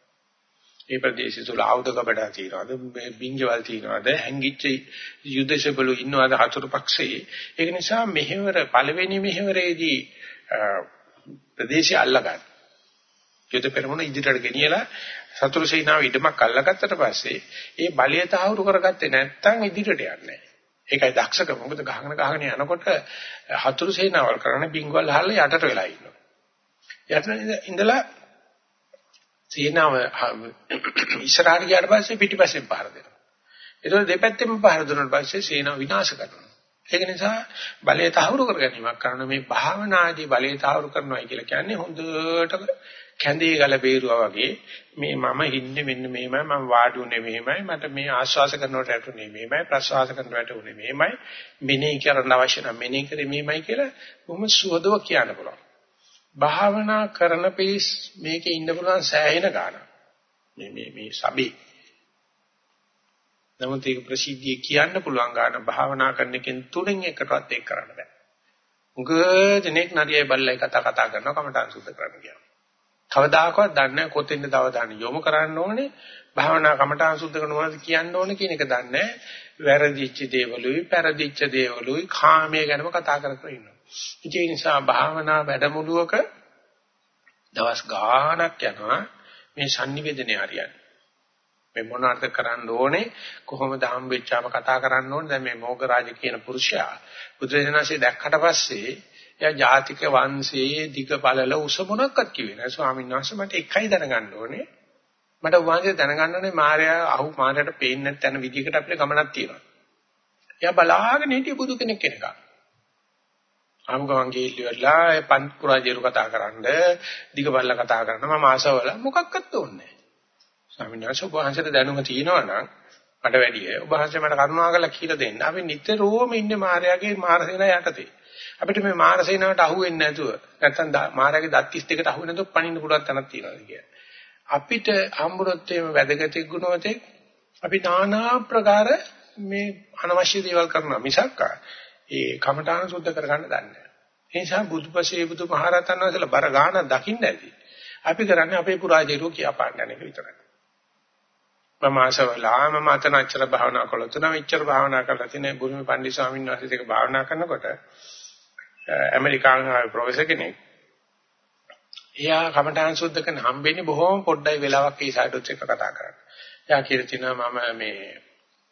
ඒ ප්‍රදේශය තුල ආයුධ කබඩා තියනවාද, බින්ජවල් තියනවාද, හැංගිච්ච යුදශබලු ඉන්නවාද හතුරු පක්ෂයේ. ඒක නිසා මෙහෙවර පළවෙනි මෙහෙවරේදී ප්‍රදේශය අල්ලගන්න. යුද පෙරමුණ ඉදිරියට ගෙනියලා සතුරු සේනාව ඉදමක් අල්ලගත්තට පස්සේ ඒ බලය තහවුරු කරගත්තේ නැත්නම් ඉදිරියට යන්නේ නැහැ. ඒකයි දක්ෂකම. මොකද ගහගෙන ගහගෙන යනකොට හතුරු සේනාවල් කරන්නේ බින්ගවල් අහලා යටට වෙලා ඉන්නවා. යට ඉඳලා සේනාව ඉස්සරහට ගියාට පස්සේ පිටිපස්සෙන් පහර දෙනවා. ඒතකොට දෙපැත්තෙම පහර දුන්නාට පස්සේ සේනාව විනාශ කරනවා. ඒක නිසා බලය තහවුරු කර ගැනීමක් කරන මේ භාවනාදී බලය තහවුරු කරනවා කියලා කියන්නේ හොඳට කැඳේ ගල බේරුවා වගේ මේ මම ඉන්නේ මෙන්න මෙහෙමයි මම වාඩි උනේ මෙහෙමයි මට මේ ආශ්වාස කරනකොට ඇතුනේ මෙහෙමයි ප්‍රශ්වාස කරනකොට ඇතුනේ මෙහෙමයි මෙනෙහි කරන්න අවශ්‍ය නම් මෙනෙහි කරේ මෙහෙමයි කියලා බොහොම සුවදව කියන්න පුළුවන් භාවනා කරන පිළිස් මේකේ ඉන්න පුළුවන් සෑහෙන ගාන මේ මේ මේ සබේ. නමුත් ඒක ප්‍රසිද්ධිය කියන්න පුළුවන් ගාන භාවනා කරන එකෙන් තුනෙන් එකටවත් ඒක කරන්න බෑ. උග දෙනෙක් නරියයි බල්ලයි කතා කතා කරනවා කමටහන් සුද්ධ කරන්න කියනවා කවදාකවත් දන්නේ නැහැ කොතෙන්ද අවධානය යොමු කරන්න ඕනේ. භාවනා කමඨාන් සුද්ධ කරන මොනවද කියන්න ඕනේ කියන එක දන්නේ නැහැ. වැරදිච්ච දේවලුයි පෙරදිච්ච දේවලුයි කාමයේ ගැනම කතා කර කර ඉන්නවා. ඒ නිසා භාවනා වැඩමුළුවක දවස් ගාණක් යනවා මේ sannivedana හරියන්නේ. මේ මොනවාද කරන්න ඕනේ? කොහොමද හම්බෙච්චාම කතා කරන්න ඕනේ? දැන් මේ මොගරාජ කියන පුරුෂයා බුදුරජාණන්සේ දැක්කට පස්සේ එයා ජාතික වංශයේ දිග පළල උස මොනක්වත් කිව්වේ නෑ ස්වාමීන් වහන්සේ මට එකයි දැනගන්න ඕනේ. මට වංශය දැනගන්න ඕනේ මාර්යා අහු මාර්යාට පේන්නේ නැත්නම් විදිහකට අපිට ගමනක් තියෙනවා. එයා බලාගෙන හිටිය බුදු කෙනෙක් කෙනක ආමුගමන් ගිහිල්ලා පන්ත් පුරාජේරු කතා කරන්න, දිගබල්ල කතා කරන්න මම ආසවල මොකක්වත් ඕනේ නැහැ. ස්වාමීන් වහන්සේ ඔබ වහන්සේට දැනුම තියෙනවා නම් මට වැඩිය ඔබ වහන්සේ මට කරුණාකරලා කියලා දෙන්න. අපි නිතරම ඉන්නේ මායාවේ මාරසේන යටතේ. අපිට මේ මාරසේනාවට අහු වෙන්නේ නැතුව නැත්තම් මායාවේ දත් 32කට අහු වෙන්නේ නැතුව පණින්න පුළුවන් තැනක් තියෙනවා කියන්නේ. අපිට හම්බුනොත් එහෙම වැදගත් ගුණවතෙක් අපි নানা ප්‍රකාර මේ අනවශ්‍ය දේවල් කරනවා මිසක් ඒ කමඨාන සුද්ධ කරගන්න දන්නේ නැහැ. ඒ නිසා බුදුපසේ බුදුමහරහතන් වහන්සේලා බර ගාන දකින්න ඇති. අපි කරන්නේ අපේ පුරාජේරුව කියා පාන්න එක විතරයි. මම ආසවලා මම අතනච්චර භාවනා කළොත් නම් ඉච්චර භාවනා කරලා තියෙන බුදුමි පණ්ඩිත ස්වාමීන් වහන්සේ දෙක භාවනා කරනකොට ඇමරිකානු ප්‍රොෆෙසර් කෙනෙක් එයා කමඨාන් සුද්ධ කරන හම්බෙන්නේ බොහොම පොඩ්ඩයි වෙලාවක් ඒ සයිඩොත් එක කතා කරන්නේ. එයා කියලා තිනවා මම මේ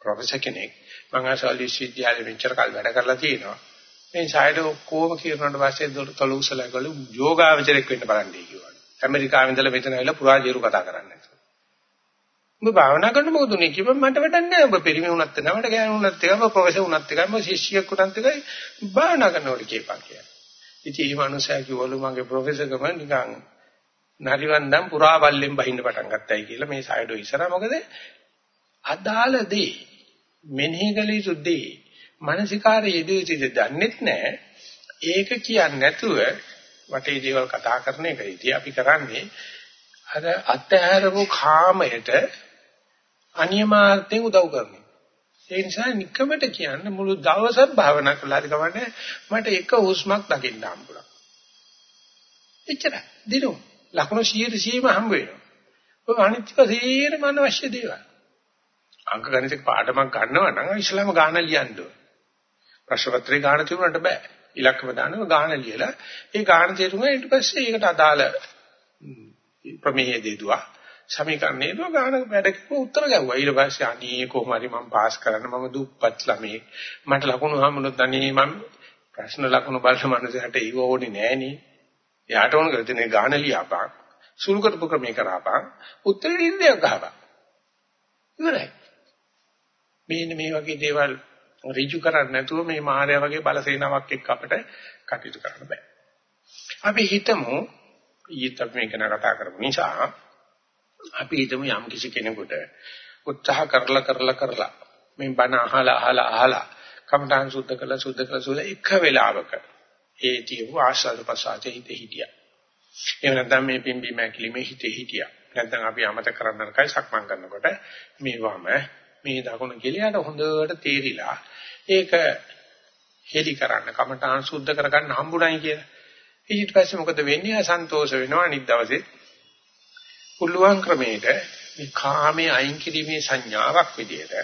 ප්‍රොෆෙසර් කෙනෙක් මම ආසල් විශ්වවිද්‍යාලේ මෙච්චර කල් වැඩ කරලා තියෙනවා. මේ සයිඩ් ඔක්කොම කියනකොට පස්සේ තොල උසලා ගලු යෝගාවචරයක් වෙන්න බලන්නේ කිව්වා. ඇමරිකාවෙන් ඉඳලා මෙතන ඇවිල්ලා පුරාජේරු කතා කරන්නේ. ඔබ භාවනා කරන මොකද උනේ කිව්වම මට වැඩක් නැහැ. ඔබ පිරිමි වුණත් නැහැ. මට ගෑනු වුණත් එකයි. ඔබ ප්‍රොෆෙසර් වුණත් එකයි. ඔබ ශිෂ්‍යයෙක් වුණත් එකයි. භාවනා කරනකොට කියපන් කියලා. ඉතින් මේ මනුස්සයා කිව්වලු මගේ ප්‍රොෆෙසර්කම නිකන් නරිවන්දම් පුරාවල්ලෙන් බහින්න පටන් ගත්තයි කියලා මේ සයිඩෝ ඉස්සරහ මොකද අදාළ දේ මෙනෙහි කළ යුතු දේ මානසිකාරයේ යෙදුවිද දන්නෙත් නැහැ ඒක කියන්නේ නැතුව වටේ දේවල් කතා කරන එක ඉතින් අපි කරන්නේ අර අත්හැරපු කාමයට අනියමාර්ථයෙන් උදව් කරනවා ඒ නිසා නිකමට කියන්නේ මුළු දවසක් භාවනා කළා හරි කවන්නේ මට එක හුස්මක් දකින්න හම්බුණා. එච්චරයි. දිනු. ලකුණු 100 100ම හම්බ වෙනවා. ඔය අනිත්‍යක සීරම අනවශ්‍ය දේවල්. අංක ගණිතක පාඩමක් ගන්නවා නම් ඉස්ලාම ගාන ලියන්න ඕන. ප්‍රශ්න පත්‍රේ ගාන තිබුණාට බෑ. ඉලක්කම දානවා ගාන ලියලා ඒ ගාන තේරුම ඊට පස්සේ ඒකට අදාළ ප්‍රමේය දෙදුවා. සමීකරණේ දෝ ගාන වැඩ කිව්ව උත්තර ගැව්වා. ඊට පස්සේ අනේ කොහොම හරි මම පාස් කරන්න මම දුප්පත් ළමයි. මට ලකුණු හම්බුනොත් අනේ මම ප්‍රශ්න ලකුණු බලන මනුස්සයට ඒව ඕනේ නෑනේ. එයාට ඕන කරලා තියෙන ගාන ලියාපන්. සුළු කරපු ක්‍රමේ කරාපන්. උත්තර ඉන්දියක් ගහපන්. ඉවරයි. මේන්න මේ වගේ දේවල් ඍජු කරන්නේ නැතුව මේ මායාව වගේ බලසේනාවක් එක්ක අපිට කටයුතු කරන්න බෑ. අපි හිතමු ඊත් අපි මේක කතා කරමු නිසා අපි හිතමු යම් කිසි කෙනෙකුට උත්සාහ කරලා කරලා කරලා මේ බණ අහලා අහලා අහලා කමඨාන් සුද්ධ කළා සුද්ධ කළා සුද්ධ එක වෙලාවක ඒ තියපු ආශාද ප්‍රසාදේ හිතේ හිටියා. එහෙම නැත්නම් මේ පිම්බි මැකිලිමේ හිතේ හිටියා. නැත්නම් අපි අමතක කරන්න කයි සක්මන් කරනකොට මේ වම මේ දකුණ කියලා හොඳට තේරිලා ඒක හෙලි කරන්න කමඨාන් සුද්ධ කරගන්න හම්බුණයි කියලා. ඊට පස්සේ මොකද වෙන්නේ? සන්තෝෂ වෙනවා අනිත් දවසේ පුළුවන් ක්‍රමයක මේ කාමයේ අයින් කිරීමේ සංඥාවක් විදියට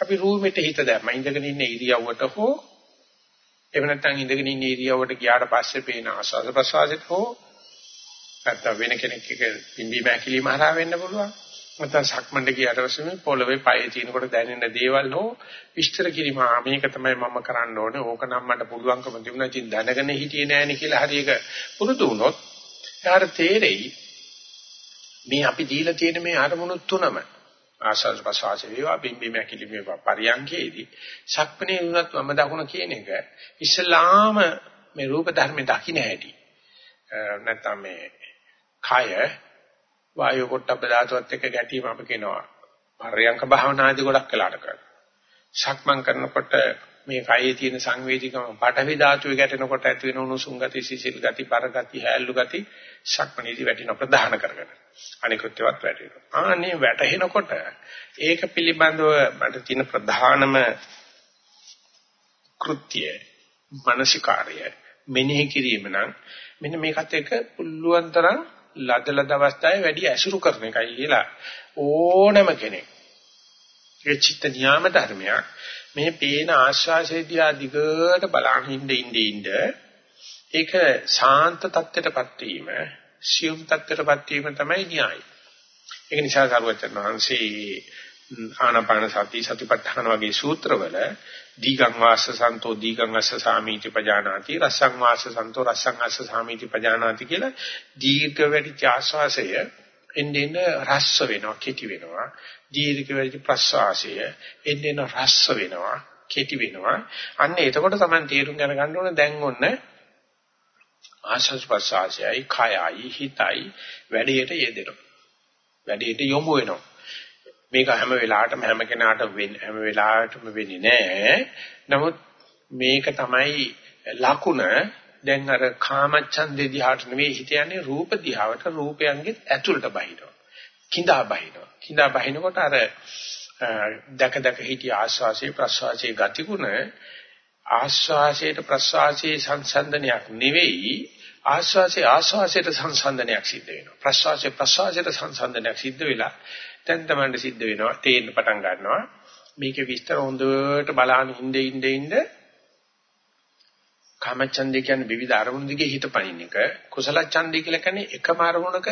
අපි රූමෙට හිත දැම්ම ඉඳගෙන ඉන්න ඉරියව්වට හෝ එහෙම නැත්නම් ඉඳගෙන ඉන්න ඉරියව්වට ගියාට පස්සේ පේන ආස්වාද ප්‍රසවාසෙත් හෝ නැත්නම් වෙන කෙනෙක් එක පිම්බීම ඇකිලිම හරහා වෙන්න පුළුවන් නැත්නම් සක්මණේ ගියාට පස්සේ මේ පොළවේ පයේ තිනකොට දැනෙන දේවල් හෝ විස්තර කිරීම. මේක තමයි මම කරන්න ඕනේ. ඕක නම් මට පුළුවන්කම තිබුණා. ඉතින් දැනගෙන හිටියේ නෑනේ කියලා හරි එක පුරුදු වුණොත් එයාට තේරෙයි මේ අපි දීලා තියෙන මේ අරමුණු තුනම. ආශාස ප්‍රසවාස වේවා බිම්බි මැකිලි වේවා පරියංගයේදී සක්මනේ වුණත් මම දකුණ කියන එක ඉස්ලාම මේ රූප ධර්මේ දකින්න හැටි. නැත්නම් මේ කය වායු පොට්ටබ්බ ධාතුවත් එක්ක ගැටීම අපි කියනවා. පරියංග භාවනාදී ගොඩක් වෙලාට කරනවා සක්මන් කරනකොට මේ කයේ තියෙන සංවේදීකම පටවි ධාතුවේ ගැටෙනකොට ඇති වෙන උණුසුම් ගති සිසිල් ගති පර ගති හැල්ලු ගති සක්මනේදී වැටෙන ප්‍රධාන කරගෙන. අනිකුත් ඒවත් වැටෙනවා. ආනේ වැටෙනකොට ඒක පිළිබඳව මට තියෙන ප්‍රධානම කෘත්‍යය මානසිකාර්ය මෙනෙහි කිරීම නම් මෙන්න මේකත් එක්ක පුළුවන් තරම් ලදලද අවස්ථාවේ වැඩි ඇසුරු කරන එකයි කියලා ඕනම කෙනෙක් ඒ චිත්ත නියාම ධර්මයක් මේ පේන ආශ්වාසයේදී ආදිගට බලන් ඉඳ ඉඳ ඉඳ ඒක ශාන්ත තත්ත්වයටපත් වීම සියුම් තත්ත්වයටපත් වීම තමයි න්‍යායයි. ඒක නිසා සරුවචන වහන්සේ ආනාපාන සති සතිපට්ඨාන වගේ සූත්‍රවල දීගං වාස්ස සන්තෝ දීගං අස්ස සාමීති පජානාති රසං වාස්ස සන්තෝ රසං අස්ස සාමීති පජානාති කියලා දීර්ඝ වැඩි ආශ්වාසය එන්නේ රස්ස වෙනවා කෙටි වෙනවා දීර්ඝ වැඩි ප්‍රශ්වාසය එන්නේ රස්ස වෙනවා කෙටි වෙනවා අන්න එතකොට තමයි තේරුම් ගන්න ඕනේ දැන් ඔන්න ආශස් ප්‍රසආසයයි කයයි හිතයි වැඩේට යෙදෙනවා. වැඩේට යොමු වෙනවා. මේක හැම වෙලාවටම හැම කෙනාට හැම වෙලාවටම වෙන්නේ නැහැ. නමුත් මේක තමයි ලකුණ දැන් අර කාමච්ඡන්දේ දිහාට නෙවෙයි හිත යන්නේ රූප දිහාවට රූපයන්ගෙත් ඇතුළට බහිනවා. කිඳා බහිනවා. කිඳා බහිනකොට අර දක දක හිටිය ආස්වාසේ ප්‍රස්වාසේ ගතිගුණ ආස්වාසයට ප්‍රස්වාසයේ සංසන්දනයක් නෙවෙයි ආස්වාසේ ආස්වාසයට සංසන්දනයක් සිද්ධ වෙනවා. ප්‍රස්වාසයේ ප්‍රස්වාසයට සංසන්දනයක් සිද්ධ වෙලා දැන් තමයි සිද්ධ වෙනවා. තේන්න පටන් ගන්නවා. මේකේ විස්තර හොඳට බලන ඉඳ ඉඳ ඉඳ කාමච්ඡන්දේ කියන්නේ විවිධ අරමුණු දිගේ හිත පනින්න එක. කුසල ඡන්දේ කියලා කියන්නේ එකම අරමුණක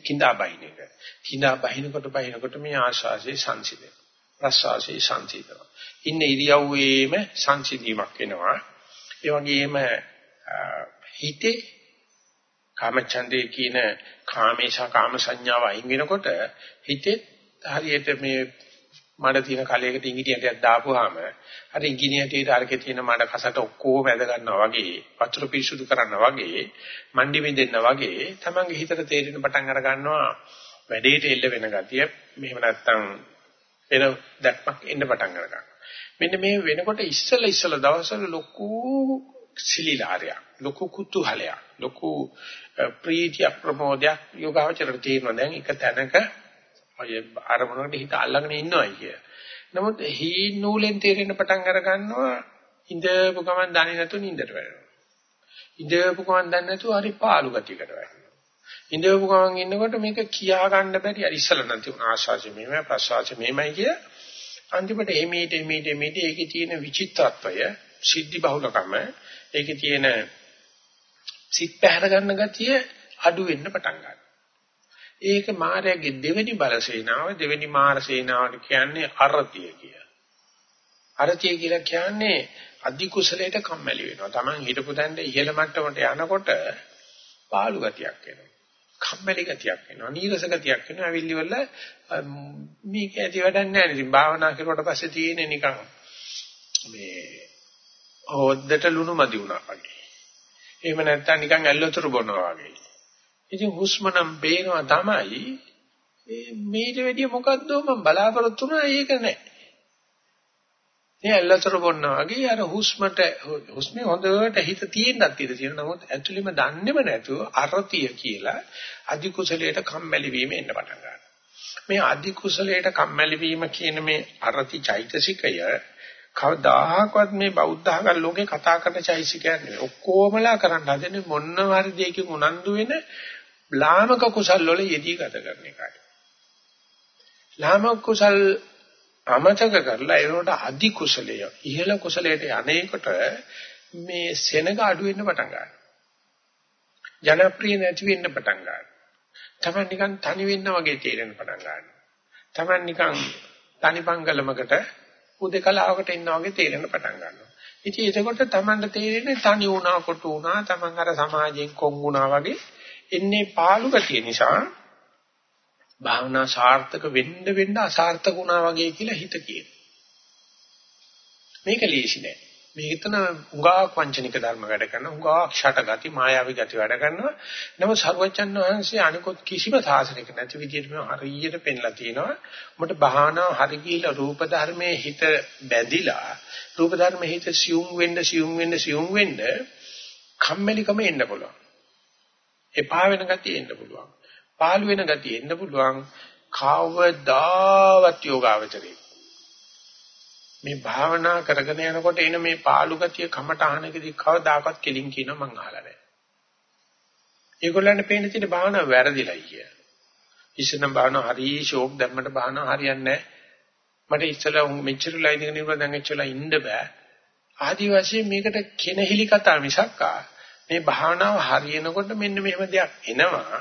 කිඳා බහින එක. කිඳා බහිනකොට බහිනකොට මේ ආශාසයේ සංසිඳන. ප්‍රසවාසයේ සංසිඳන. ඉන්න ඉරියව්වේම සංසිඳීමක් වෙනවා. ඒ වගේම හිතේ කාමච්ඡන්දේ කියන කාමේශා කාම සංඥාව අයින් වෙනකොට හිතේ හරියට මේ මඩ තියෙන කලයකට ඉංගිටියක් දාපුවාම අර ඉංගිනියටේ අරකේ තියෙන මඩ කසට ඔක්කොම ඇද ගන්නවා වගේ වතුර පිරිසුදු කරනවා වගේ මණ්ඩි මෙදෙන්න වගේ තමන්ගේ හිතට තේරෙන පටන් අර ගන්නවා. වැඩේට එල්ල වෙන ගතිය මෙහෙම නැත්තම් එන දැක්මක් එන්න පටන් ගන්නවා. මෙන්න මේ වෙනකොට ඉස්සල ඉස්සල දවසවල ලොකු සිලිලාරයක් ලොකු කුතුහලයක් ලොකු ප්‍රීතිය ප්‍රමෝදයක් යෝගාවචරයට තියෙනවා දැන් එක තැනක ඔය අරමුණකට හිත අල්ලගෙන ඉන්නවයි කිය. නමුත් හීන නූලෙන් තේරෙන්න පටන් අර ගන්නවා ඉඳපු ගමන් දන්නේ නැතුව නිින්දට වැටෙනවා. ඉඳපු ගමන් දන්නේ නැතුව හරි පාළු ගතියකට වැටෙනවා. ඉඳපු ගමන් ඉන්නකොට මේක කියා ගන්න බැරි අර ඉස්සල නැති ආශාසෙ මෙහෙමයි ප්‍රසවාසෙ මෙහෙමයි කිය. අන්තිමට එමෙයිට එමෙයිට එමෙයිට ඒකේ තියෙන විචිත්‍රත්වය, සිද්ධි බහුලකම, ඒකේ තියෙන සිත් පැහැර ගන්න ගතිය අඩු වෙන්න පටන් ගන්නවා. ඒක මායාවේ දෙවෙනි බලසේනාව දෙවෙනි මාර සේනාවට කියන්නේ අරතිය කිය. අරතිය කියලා කියන්නේ අධි කුසලයට කම්මැලි වෙනවා. Taman හිටපු තැනට ඉහළ මට්ටමට යනකොට පාළු ගතියක් එනවා. කම්මැලි ගතියක් එනවා. නීරස ගතියක් එනවා. අවිල්ලි වල මේක ඇති වැඩක් නැහැ. ඉතින් භාවනා කරුවට පස්සේ තියෙන්නේ නිකන් මේ හොද්දට ලුණු මදි වුණා වගේ. එහෙම නැත්නම් නිකන් ඇල්ලතර බොනවා වගේ. ඉතින් හුස්ම නම් බේනවා තමයි මේට වැඩිය මොකද්ද මම බලාපොරොත්තු වුණා ඒක නෑ. මේ ඇල්ලතර බොන්නා වගේ අර හුස්මට හුස්මේ හොඳට හිත තියෙන්නත් ඉඩ තියෙන නමුත් ඇතුළෙම දන්නේම නැතුව අරතිය කියලා අධි කුසලයට කම්මැලි වීම එන්න පටන් ගන්නවා. මේ අධි කුසලයට කම්මැලි වීම කියන මේ අරති චෛතසිකය කවදාහක්වත් මේ බෞද්ධ ආගම් ලෝකේ කතා කරන චෛතසිකයක් නෙවෙයි. ඔක්කොමලා කරන්න හදන්නේ මොනවා හරි දෙයකින් උනන්දු වෙන ලාමක කුසල් වල යෙදී ගත කරන එකයි. ලාමක කුසල් අමතක කරලා ඒකට අධි කුසලය ඉහළ කුසලයට යන්නේකට මේ සෙනග අඩු වෙන්න පටන් ගන්නවා. ජනප්‍රිය නැති වෙන්න පටන් ගන්නවා. තමන් නිකන් තනි වෙන්න වගේ තේරෙන්න පටන් ගන්නවා. තමන් නිකන් තනිපංගලමකට උදේකලාවකට ඉන්නා වගේ තේරෙන්න පටන් ගන්නවා. ඉතින් එතකොට තමන්ට තේරෙන්නේ තනි වුණා කොට වුණා තමන් අර සමාජයෙන් කොන් වුණා වගේ එන්නේ පාළු ගතිය නිසා භාවනා සාර්ථක වෙන්න වෙන්න අසාර්ථක වුණා වගේ කියලා හිත කියන. මේක ලීසි නෑ. මේකතන උගා වංචනික ධර්ම වැඩ කරන උගා ක්ෂට ගති මායාවී ගති වැඩ කරනවා. නමුත් සර්වචන් වහන්සේ අනිකොත් කිසිම සාසනික නැති විදිහට මේ හරියට පෙන්ලා තියෙනවා. උඹට භාවනා හරි ගිහිලා රූප ධර්මයේ හිත බැඳිලා රූප ධර්මයේ හිත සියුම් වෙන්න සියුම් වෙන්න සියුම් වෙන්න කම්මැලිකම එන්න පුළුවන්. එපා වෙන ගතිය එන්න පුළුවන්. පාළු වෙන ගතිය එන්න පුළුවන්. කවදාවත් යෝගාවචරේ. මේ භාවනා කරගෙන යනකොට එන මේ පාළු ගතිය කමටහනකදී කවදාකවත් කෙලින් කියන මං අහලා නැහැ. ඒගොල්ලන්ට පේන තියෙන භාවනාව වැරදිලයි කිය. ඉස්සෙනම් භාවනාව හරි ෂෝක් ධර්මයට භාවනාව හරියන්නේ නැහැ. මට ඉස්සලා මෙච්චරලා ඉඳගෙන ඉන්න දැන් එච්චරලා ඉන්න බෑ. ආදි වශයෙන් මේකට කෙනහිලි කතා මිසක්කා මේ භාවනාව හරියනකොට මෙන්න මෙහෙම දෙයක් එනවා.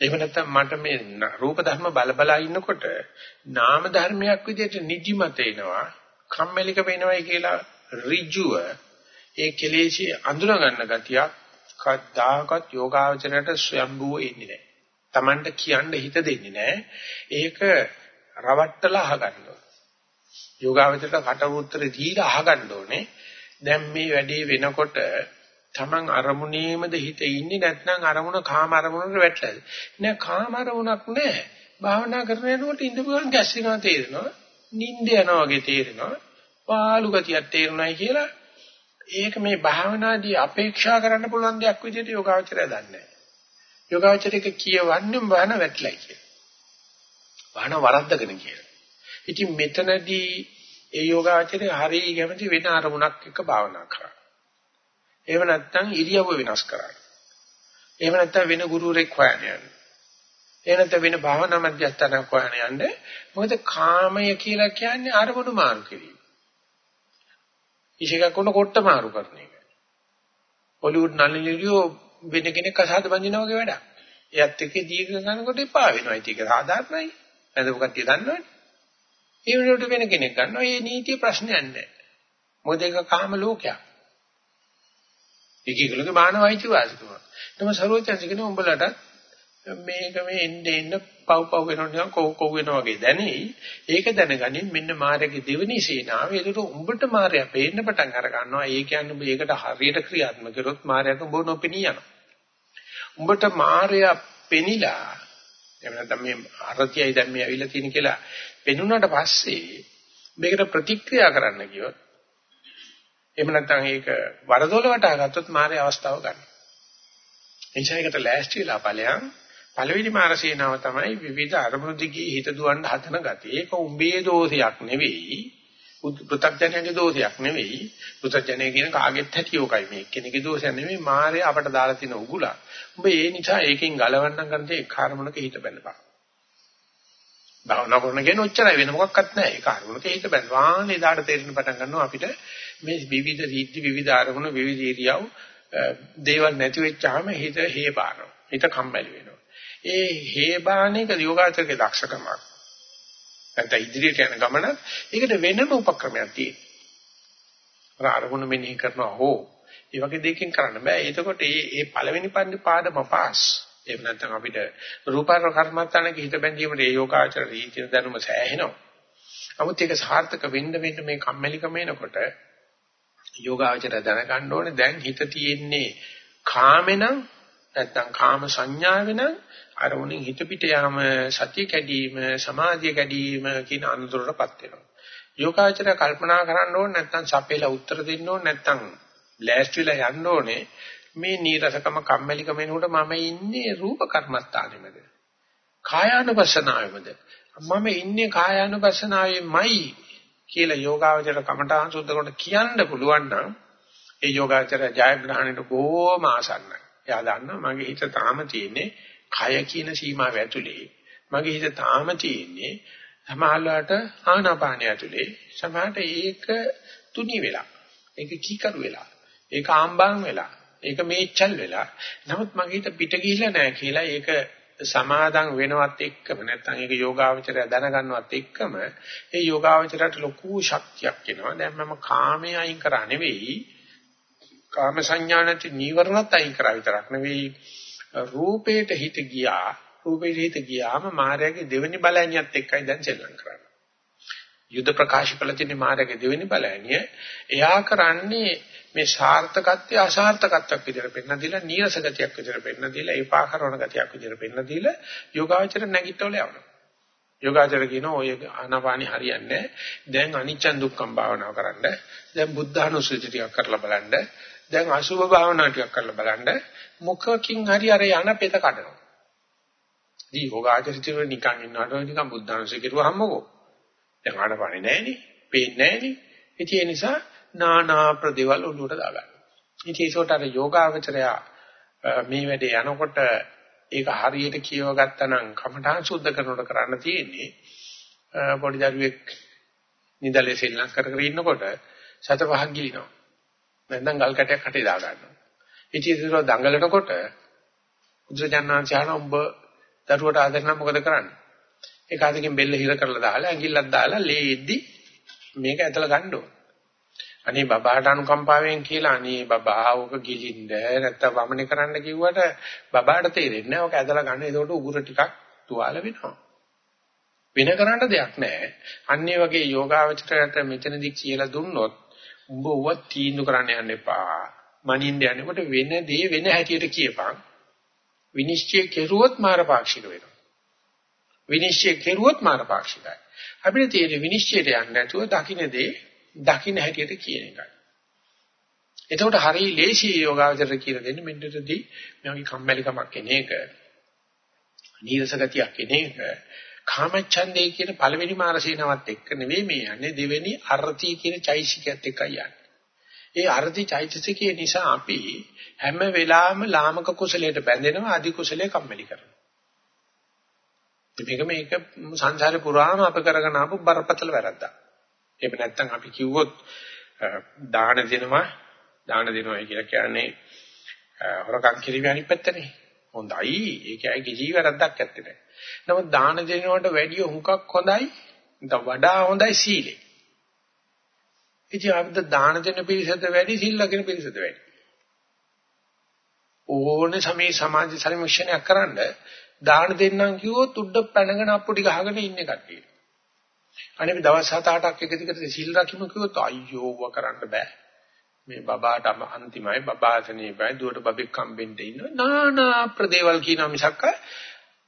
එහෙම නැත්නම් මට මේ රූප ධර්ම බල බලා ඉන්නකොට නාම ධර්මයක් විදිහට නිදිමත එනවා, කම්මැලික වෙනවයි කියලා ඍජුව ඒ කෙලෙසි අඳුන ගන්න ගතියක් කද්දාකත් යෝගාවචරයට ස්වයම්බුව එන්නේ නැහැ. Tamanට කියන්න හිත දෙන්නේ නැහැ. ඒක රවට්ටලා අහගන්න ඕනේ. යෝගාවචරයට කට උත්තර දීලා අහගන්න ඕනේ. දැන් මේ වැඩේ වෙනකොට Taman අරමුණේමද හිත ඉන්නේ නැත්නම් අරමුණ කාම අරමුණට වැටලාද? නෑ කාම අරමුණක් නෑ. භාවනා කරන යනකොට ඉඳපුවන් ගැස්සෙනවා තේරෙනවා. නිින්ද යනවා වගේ තේරෙනවා. පාළු ගතියක් තේරුණායි කියලා ඒක මේ භාවනාදී අපේක්ෂා කරන්න පුළුවන් දෙයක් විදිහට යෝගාවචරය දන්නේ නැහැ. යෝගාවචරයක කියවන්නේ වහන වැටලයි කියලා. වහන වරද්දගෙන කියලා. ඉතින් මෙතනදී ඒ යෝගාවචරය හරිය කැමති වෙන අරමුණක් එක්ක භාවනා කරා. එහෙම නැත්නම් ඉරියව්ව වෙනස් කරා. එහෙම නැත්නම් වෙන ගුරුවරෙක් හොයන්න යන්න. එහෙම නැත්නම් වෙන භාවනා මධ්‍යස්ථානයක් හොයන්න යන්න. මොකද කාමය කියලා කියන්නේ අරමුණු මාරු කිරීම. ඉෂේකක් උන කොට මාරු කරන එක. හොලිවුඩ් නළුනියෝ වෙන කෙනෙක් අසහද බඳිනා වගේ වැඩක්. එයත් එක්ක දීර්ඝ ගන්නකොට එපා වෙනවා. ඒක සාධාරණයි. නැදපු කට්ටිය දන්නවනේ. ඒ වෙනුවට වෙන කෙනෙක් ගන්නවා. මේ නීතිය ප්‍රශ්නයක් නැහැ. මොකද ඒක කාම ලෝකයක්. ඒකීකලගේ මානවයිති වාසිකම. තම සරෝජන්සිකන උඹලට මේක මේ එන්න එන්න පව් පව් වෙනවා නිකන් කොව් කොව් වෙනවා වගේ දැනෙයි. ඒක දැනගනින් මෙන්න මාර්ගයේ දෙවෙනි සීනාව. ඒකට උඹට මාර්ගය පේන්න පටන් අර ගන්නවා. ඒ කියන්නේ උඹ ඒකට හරියට ක්‍රියාත්මක කරොත් මාර්ගයට උඹ නොපෙනී යනවා. උඹට මාර්ගය පෙනිලා එහෙම නැත්නම් මේ අරතියයි දැන් මේ ඇවිල්ලා තියෙන කියලා පෙනුනට පස්සේ මේකට ප්‍රතික්‍රියා කරන්න ගියොත් එහෙම නැත්නම් ඒක වරදොල වටා ගත්තොත් මාරේ අවස්ථාව ගන්න. එනිසා ඒකට ලෑස්ති වෙලා ඵලයන් පළවෙනි මාරසේනාව තමයි විවිධ අරමුණු දිගේ හිත දුවන්න හදන ගතිය. ඒක උඹේ දෝෂයක් නෙවෙයි. පෘථග්ජනයේ දෝෂයක් නෙවෙයි. පෘථග්ජනයේ කියන කාගෙත් හැටියෝකයි මේ. කෙනෙකුගේ දෝෂයක් නෙවෙයි මාරේ අපට දාලා තියෙන උගුලා. උඹ ඒ නිසා ඒකෙන් ගලවන්නම් කරන්නේ ඒ කාර්මණක හිත බැලපන්. භාවනා කරන කෙනෙක් ඔච්චරයි වෙන මොකක්වත් නැහැ. ඒ කාර්මණක හිත බැලපන්. වානේ දාට තේරෙන පටන් ගන්නවා අපිට මේ විවිධ රීති විවිධ අරමුණු විවිධ ඉරියව් දේවල් නැති වෙච්චාම හිත හේපානවා. හිත කම්මැලි වෙනවා. ඒ හේබාණේක යෝගාචරයේ දක්ෂකමක්. නැත්නම් ඉදිරියට යන ගමන ඒකට වෙනම උපක්‍රමයක් තියෙනවා. අරමුණු මෙනෙහි කරනවා හෝ ඒ වගේ දෙයකින් කරන්න බෑ. එතකොට මේ මේ පළවෙනි පන්ති පාඩම පාස්. එහෙම නැත්නම් අපිට රූපාර කර්මත්තානක හිත බැඳීමේ ඒ යෝගාචර රීතිය දැනුම සෑහෙනවා. නමුත් ඒක සාර්ථක වෙන්න වෙන්න මේ කම්මැලිකම එනකොට යෝගාචර දැනගන්න ඕනේ දැන් හිත තියෙන්නේ කාමෙනම් නැත්නම් කාම සංඥාවෙනම් අරමුණින් හිත පිට යාම සතිය කැඩීම සමාධිය කැඩීම කියන අනුතරටපත් වෙනවා. යෝගාචර කල්පනා කරන්න ඕනේ නැත්නම් සපේලා උත්තර දෙන්න ඕනේ නැත්නම් ලෑස්තිලා යන්න ඕනේ මේ නීරසකම කම්මැලිකම එනකොට මම ඉන්නේ රූප කර්මස්ථානෙමද කායානුපස්සනාවෙමද මම ඉන්නේ කායානුපස්සනාවෙමයි කියලා යෝගාවචර කමඨාන් සුද්ධ කොට කියන්න පුළුවන් නම් ඒ යෝගාචර ජයග්‍රහණයට බොහොම ආසන්නයි. එයා දන්නවා මගේ හිත තාම තියෙන්නේ කය කියන සීමාව ඇතුලේ. මගේ හිත තාම තියෙන්නේ සමහරවිට ආනාපානය ඇතුලේ. සමහරට ඒක තුනි වෙලා. ඒක කීකරු වෙලා. ඒක ආම්බාම් වෙලා. ඒක මේචල් වෙලා. නමුත් මගේ හිත පිට ගිහිල්ලා නැහැ කියලා ඒක සමාදන් වෙනවත් එක්කම නැත්නම් ඒක යෝගාවචරය දැනගන්නවත් එක්කම ඒ යෝගාවචරයට ලොකු ශක්තියක් එනවා. දැන් මම කාමයේ අයින් කරා නෙවෙයි කාම සංඥානති නීවරණත් අයින් කරා විතරක් නෙවෙයි රූපේට හිත ගියා. රූපේට හිත ගියාම මායාවේ දෙවෙනි බලයන්ියත් එක්කයි දැන් සෙල්ලම් කරන්නේ. යුද ප්‍රකාශ කළ තියෙන මායාවේ දෙවෙනි බලයන්ිය එයා කරන්නේ මේ සාර්ථකත්වය අසාර්ථකත්වයක් විදිහට පෙන්න දීලා නීරස ගතියක් විදිහට පෙන්න දීලා ඒපා කරන ගතියක් විදිහට පෙන්න දීලා යෝගාචර නැගිටවල යවනවා. යෝගාචර කියන ඔය ආනාපානි හරියන්නේ දැන් අනිච්ච දුක්ඛම් භාවනාව කරන්න. දැන් බුද්ධානුස්සති ටිකක් කරලා බලන්න. දැන් අසුභ භාවනා ටිකක් කරලා බලන්න. මොකකින් හරි අර යන පෙත කඩනවා. දී යෝගාචරිතව නිකන් ඉන්නවට නිකන් බුද්ධානුස්සති කිරුවාමකෝ. දැන් ආනාපානි නැහෙනේ. පේන්නේ නැහෙනේ. ඉතින් ඒ නිසා නානා ප්‍රදේවල් ඔළුවට දාගන්න. ඉතින් ඒකට අර යෝගාවචරය මේ වැඩේ යනකොට ඒක හරියට කියව ගත්තා නම් කමඨාන් සුද්ධ කරනකොට කරන්න තියෙන්නේ පොඩි දරුවෙක් නිදලේ සෙල්ලම් කර කර ඉන්නකොට සත පහක් ගිලිනවා. නැත්නම් ගල් කැටයක් කටේ දා ගන්නවා. ඉතින් ඒක දඟලනකොට උද්‍රජානනාචාන උඹ දරුවට ආදර නම් මොකද කරන්නේ? ඒක අතකින් බෙල්ල හිර කරලා දාලා ඇඟිල්ලක් දාලා ලේද්දි මේක ඇදලා ගන්න ඕන. අනේ බබාට අනුකම්පාවෙන් කියලා අනේ බබා ඕක ගිලින්ද නැත්තම් වමනේ කරන්න කිව්වට බබාට තේරෙන්නේ නැහැ. ඕක ඇදලා ගන්න. ඒකට උගුර ටිකක් තුවාල වෙනවා. වෙන කරන්න දෙයක් නැහැ. අන්නේ වගේ යෝගාවචරයට මෙතනදී කියලා දුන්නොත් උඹ ඌව තීන්දුව කරන්න යන්න එපා. මනින්න යනකොට වෙන දේ වෙන හැටියට කියපන්. විනිශ්චය කෙරුවොත් මාරපාක්ෂික වෙනවා. විනිශ්චය කෙරුවොත් මාරපාක්ෂිකයි. අපිට තියෙන විනිශ්චයට යන්නේ නැතුව දකින්න දේ දකින්න හැටියට කියන එකයි. එතකොට හරිය ලේසි යෝගාවචරය කියලා දෙන්නේ මෙන්නටදී මගේ කම්මැලිකමක් එන එක. නීරස ගතියක් එන එක. කාමච්ඡන්දේ කියන පළවෙනි මානසිකනවත් එක්ක නෙවෙයි මේ යන්නේ දෙවෙනි අර්ථී කියන චෛසිකයත් එක්කයි යන්නේ. ඒ අර්ථි චෛතසිකයේ නිසා අපි හැම වෙලාවෙම ලාමක කුසලයට බැඳෙනවා අධි කුසලයේ කම්මැලි කරනවා. මේක මේක සංසාරේ පුරාම අප කරගෙන ආපු බරපතල වැරද්දක්. එහෙම නැත්නම් අපි කිව්වොත් දාන දෙනවා දාන දෙනවා කියලා කියන්නේ හොරකම් කිරීම අනිත් පැත්තනේ. හොඳයි. ඒකයි කිසි වැරද්දක් නැත්තේ. නමුත් දාන දෙනවට වැඩිය හුඟක් හොඳයි. වඩා හොඳයි සීලය. ඉතින් අපිට දාන දෙන පිරිසද වැඩි සීල් ලකින පිරිසද වැඩි. ඕනේ සමේ සමාජ සම්මිශ්‍රණයක් කරන්න දාන දෙන්නම් කිව්වොත් උඩ පැනගෙන අප්පුඩි ගහගෙන ඉන්නේ කට්ටිය. අනේ දවස් 7-8ක් එක දිගට සීල් රකින්න කිව්වොත් අයියෝ ව කරන්න බෑ. මේ බබාට අන්තිමයි බබාසනීපයි දුවට බබෙක් කම්බෙන්ට ඉන්න නානා ප්‍රදේවල් කියන මිසක්ක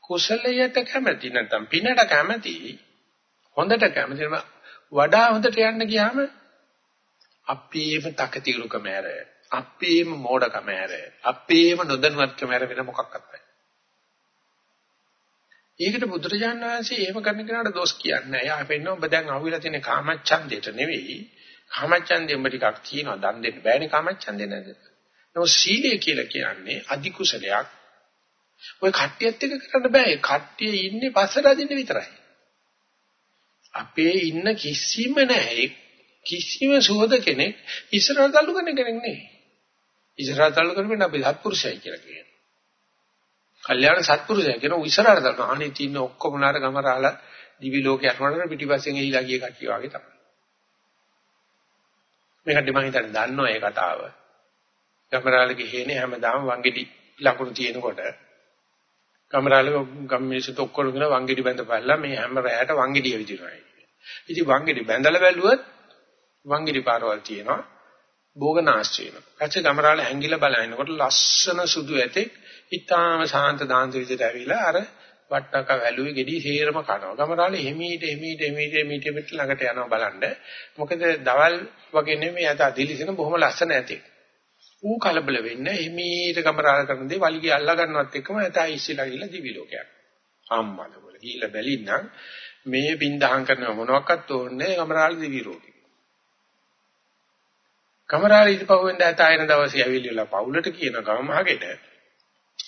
කුසලයට කැමති නැත්නම් පිනට කැමති හොඳට කැමති වඩා හොඳට යන්න ගියාම අපේම තකතිරුකම ඇර අපේම මෝඩකම ඇර අපේම නොදැනුවත්කම ඇර වෙන මොකක්වත් නැහැ. ඒකට බුදුරජාණන් වහන්සේ එහෙම කරන කෙනාට දොස් කියන්නේ නැහැ. යා අපෙන්න ඔබ දැන් අහුවිලා තියෙන කාමච්ඡන්දයට නෙවෙයි. කාමච්ඡන්දෙම ටිකක් තියෙනවා. දන් දෙන්න බෑනේ කාමච්ඡන්දේ නේද? නමුත් සීලය කියලා කියන්නේ අධි කුසලයක්. ඔය කට්ටියත් එක්ක කරන්න බෑ. කට්ටිය ඉන්නේ පස්සට අදින්න විතරයි. අපේ ඉන්න කිසිම නැහැ. කිසිම සුහද කෙනෙක් ඉස්සරහට තල්ලු කරන කෙනෙක් නෙවෙයි. ඉස්සරහට තල්ලු කරමින් අපි සත්පුරුෂයයි කියලා කියනවා. කල්යාණ සත්පුරුෂය කියන ඉස්සරහට තල්ලු. අනේ තින්න ඔක්කොම නාර ගමරාලා දිවි ලෝකේ යනකොට පිටිපස්සෙන් එහිලා ගිය කට්ටිය වගේ තමයි. මේකට මම හිතන්නේ දන්නවා ඒ කතාව. ගමරාලගේ හේනේ හැමදාම වංගෙඩි ලකුණු තියෙනකොට ගමරාල ගම්මිනිස්සුත් ඔක්කොම කියන වංගෙඩි බැඳපල්ලා මේ හැම රැයට වංගෙඩිය විදිනවා. ඉතින් වංගෙඩි බැඳලා බැලුවොත් වංගිරි පාරවල් තියෙනවා භෝගනාශ වෙනවා. පස්සේ ගමරාල ඇඟිල්ල බලනකොට ලස්සන සුදු ඇතෙක් ඊටාම සාන්ත දාන්ත විදිහට ඇවිල්ලා අර වට්ටක වැලුවේ ගෙඩි හේරම කනවා. ගමරාල එමීට එමීට එමීට එමීට එමීට ළඟට යනවා බලන්න. මොකද දවල් වගේ නෙමෙයි අත අදිලිසන බොහොම ලස්සන ඇතෙක්. ඌ කලබල වෙන්න එමීට ගමරාල කරන දේ වලිගය අල්ලා ගන්නවත් එක්කම ඇත ඉස්සෙලා ගිහලා දිවි ලෝකයක්. අම්මල වල ගිහලා බැලින්නම් මේ බින්දහම් කරනව මොනවත් ඕනේ ගමරාල දිවි ලෝකෙ. කමරාල ඉදපවෙන් දැත ආයන දවසේ ඇවිල්ලා පවුලට කියන ගමමහගෙට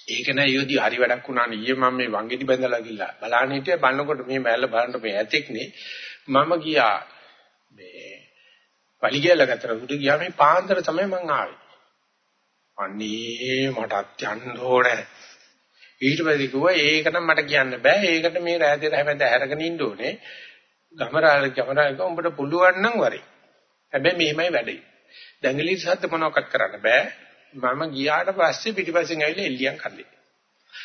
ඒක නෑ යෝදි හරි වැඩක් වුණා නේ ඊයේ මම මේ වංගෙඩි බැඳලා ගිහලා බලන්න හිටියා. බලනකොට මේ මැල්ල බලන්න මේ ඇතෙක්නේ මම ගියා මේ පලිගයල ගතර උඩ ගියා. මේ පාන්දර තමයි මං ආවේ. අනේ මටත් යන්න ඕනේ. ඊට පස්සේ කිව්වා ඒක නම් මට කියන්න බෑ. ඒකට මේ රෑදේ හැමදාම ඇරගෙන ඉන්න ඕනේ. ගමරාල ගමරාල උඹට පුළුවන් නම් වරේ. හැබැයි මෙහෙමයි වැඩේ. දැඟලි සද්ද මොනවක්වත් කරන්න බෑ. මම ගියාට පස්සේ පිටිපස්සෙන් ඇවිල්ලා එල්ලියන් කල්ලේ.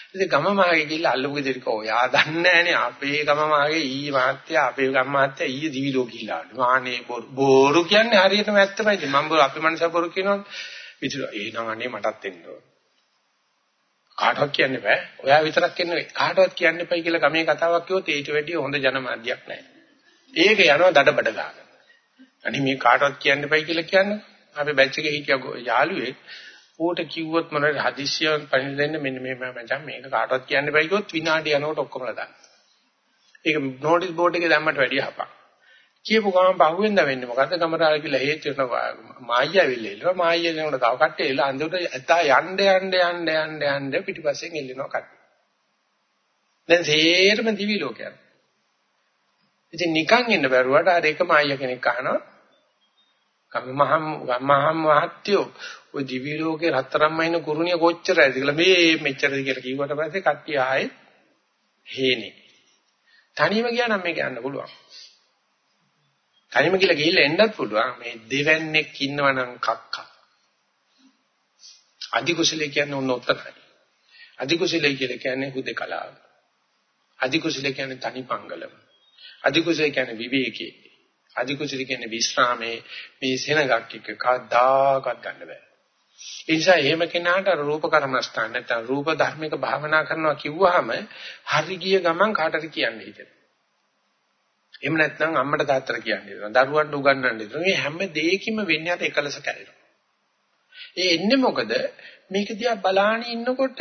ඉතින් ගම මාගේ ගිහිල්ලා අල්ලපු ගෙදරක ඔයා දන්නේ නැහනේ අපේ ගම මාගේ ඊ මාත්‍ය අපේ ගම මාත්‍ය ඊ දිවිලෝ ගිහිල්ලා. මානේ බොරු කියන්නේ හරියටම ඇත්තමයි. ඉතින් මම බොරු අපේ මනස බොරු කියනවා. විතර එහෙනම් අනේ මටත් එන්න ඕන. කාටවත් කියන්න බෑ. ඔයා විතරක් කියන්නේ කාටවත් කියන්න එපයි කියලා ගමේ කතාවක් කිව්වොත් ඊට වැඩිය හොඳ ජනමාධ්‍යයක් නැහැ. ඒක යනවා දඩබඩ ගන්න. අනේ මේ කාටවත් කියන්න එපයි කියලා කියන්නේ අපි බැච් එකේ හිටිය යාළුවෙක් ඌට කිව්වොත් මොනවද හදිස්සියෙන් පණින්න දෙන්න මෙන්න මේ මචං මේක කාටවත් කියන්න බෑ කිව්වොත් විනාඩි යනකොට ඔක්කොමලා දාන්න. ඒක නෝටිස් බෝඩ් එකේ දැම්මට වැඩිය හපක්. කියපු ගමන් පහුවෙන්ද වෙන්නේ මොකද්ද කමරාල කියලා හේතු වෙනවා මායිය ඇවිල්ලා ඉල්ලනවා මායිය එනකොට තව කට්ටිය එලා අන්තිමට ඇතා යන්න යන්න යන්න යන්න යන්න පිටිපස්සෙන් එල්ලෙනවා කට්ටිය. දැන් සේරම දිවි ලෝකයක්. ඉතින් නිකන් ඉන්න බැරුවට අර එක මායිය කෙනෙක් අහනවා ගම්මහම් ගම්මහම් මහත්යෝ ඔය දිවි ලෝකේ රත්තරන් මහින කුරුණිය කොච්චරයිද කියලා මේ මෙච්චරද කියලා කිව්වට පස්සේ කට්ටිය ආයේ හේනේ. තනියම ගියා නම් මේක යන්න පුළුවන්. තනියම කියලා ගිහිල්ලා එන්නත් පුළුවන්. මේ දෙවන්නේක් ඉන්නවනම් කක්ක. අධි කුසලයේ කියන්නේ උන්න ඔත්තනයි. අධි කුසලයේ කියලා කියන්නේ හුදකලාව. අධි කුසලයේ කියන්නේ තනිපංගලම. අධි කුසලයේ කියන්නේ විවේකී. අධිකුසල කියන්නේ විස්රාමයේ මේ සෙනගක් එක්ක කවදාකවත් ගන්න බෑ. ඒ නිසා එහෙම කෙනාට රූප කර්මස්ථාන නැත්නම් රූප ධර්මික භාවනා කරනවා කිව්වහම හරි ගිය ගමන් කාටද කියන්නේ හිතෙනවා. එහෙම නැත්නම් අම්මට තාත්තට කියන්නේ දෙනවා. දරුවන්ට උගන්වන්න දෙනවා. මේ හැම දෙයකින්ම වෙන්නේ අර එකලස කැඩෙනවා. ඒ එන්නේ මොකද? මේක දිහා බලාගෙන ඉන්නකොට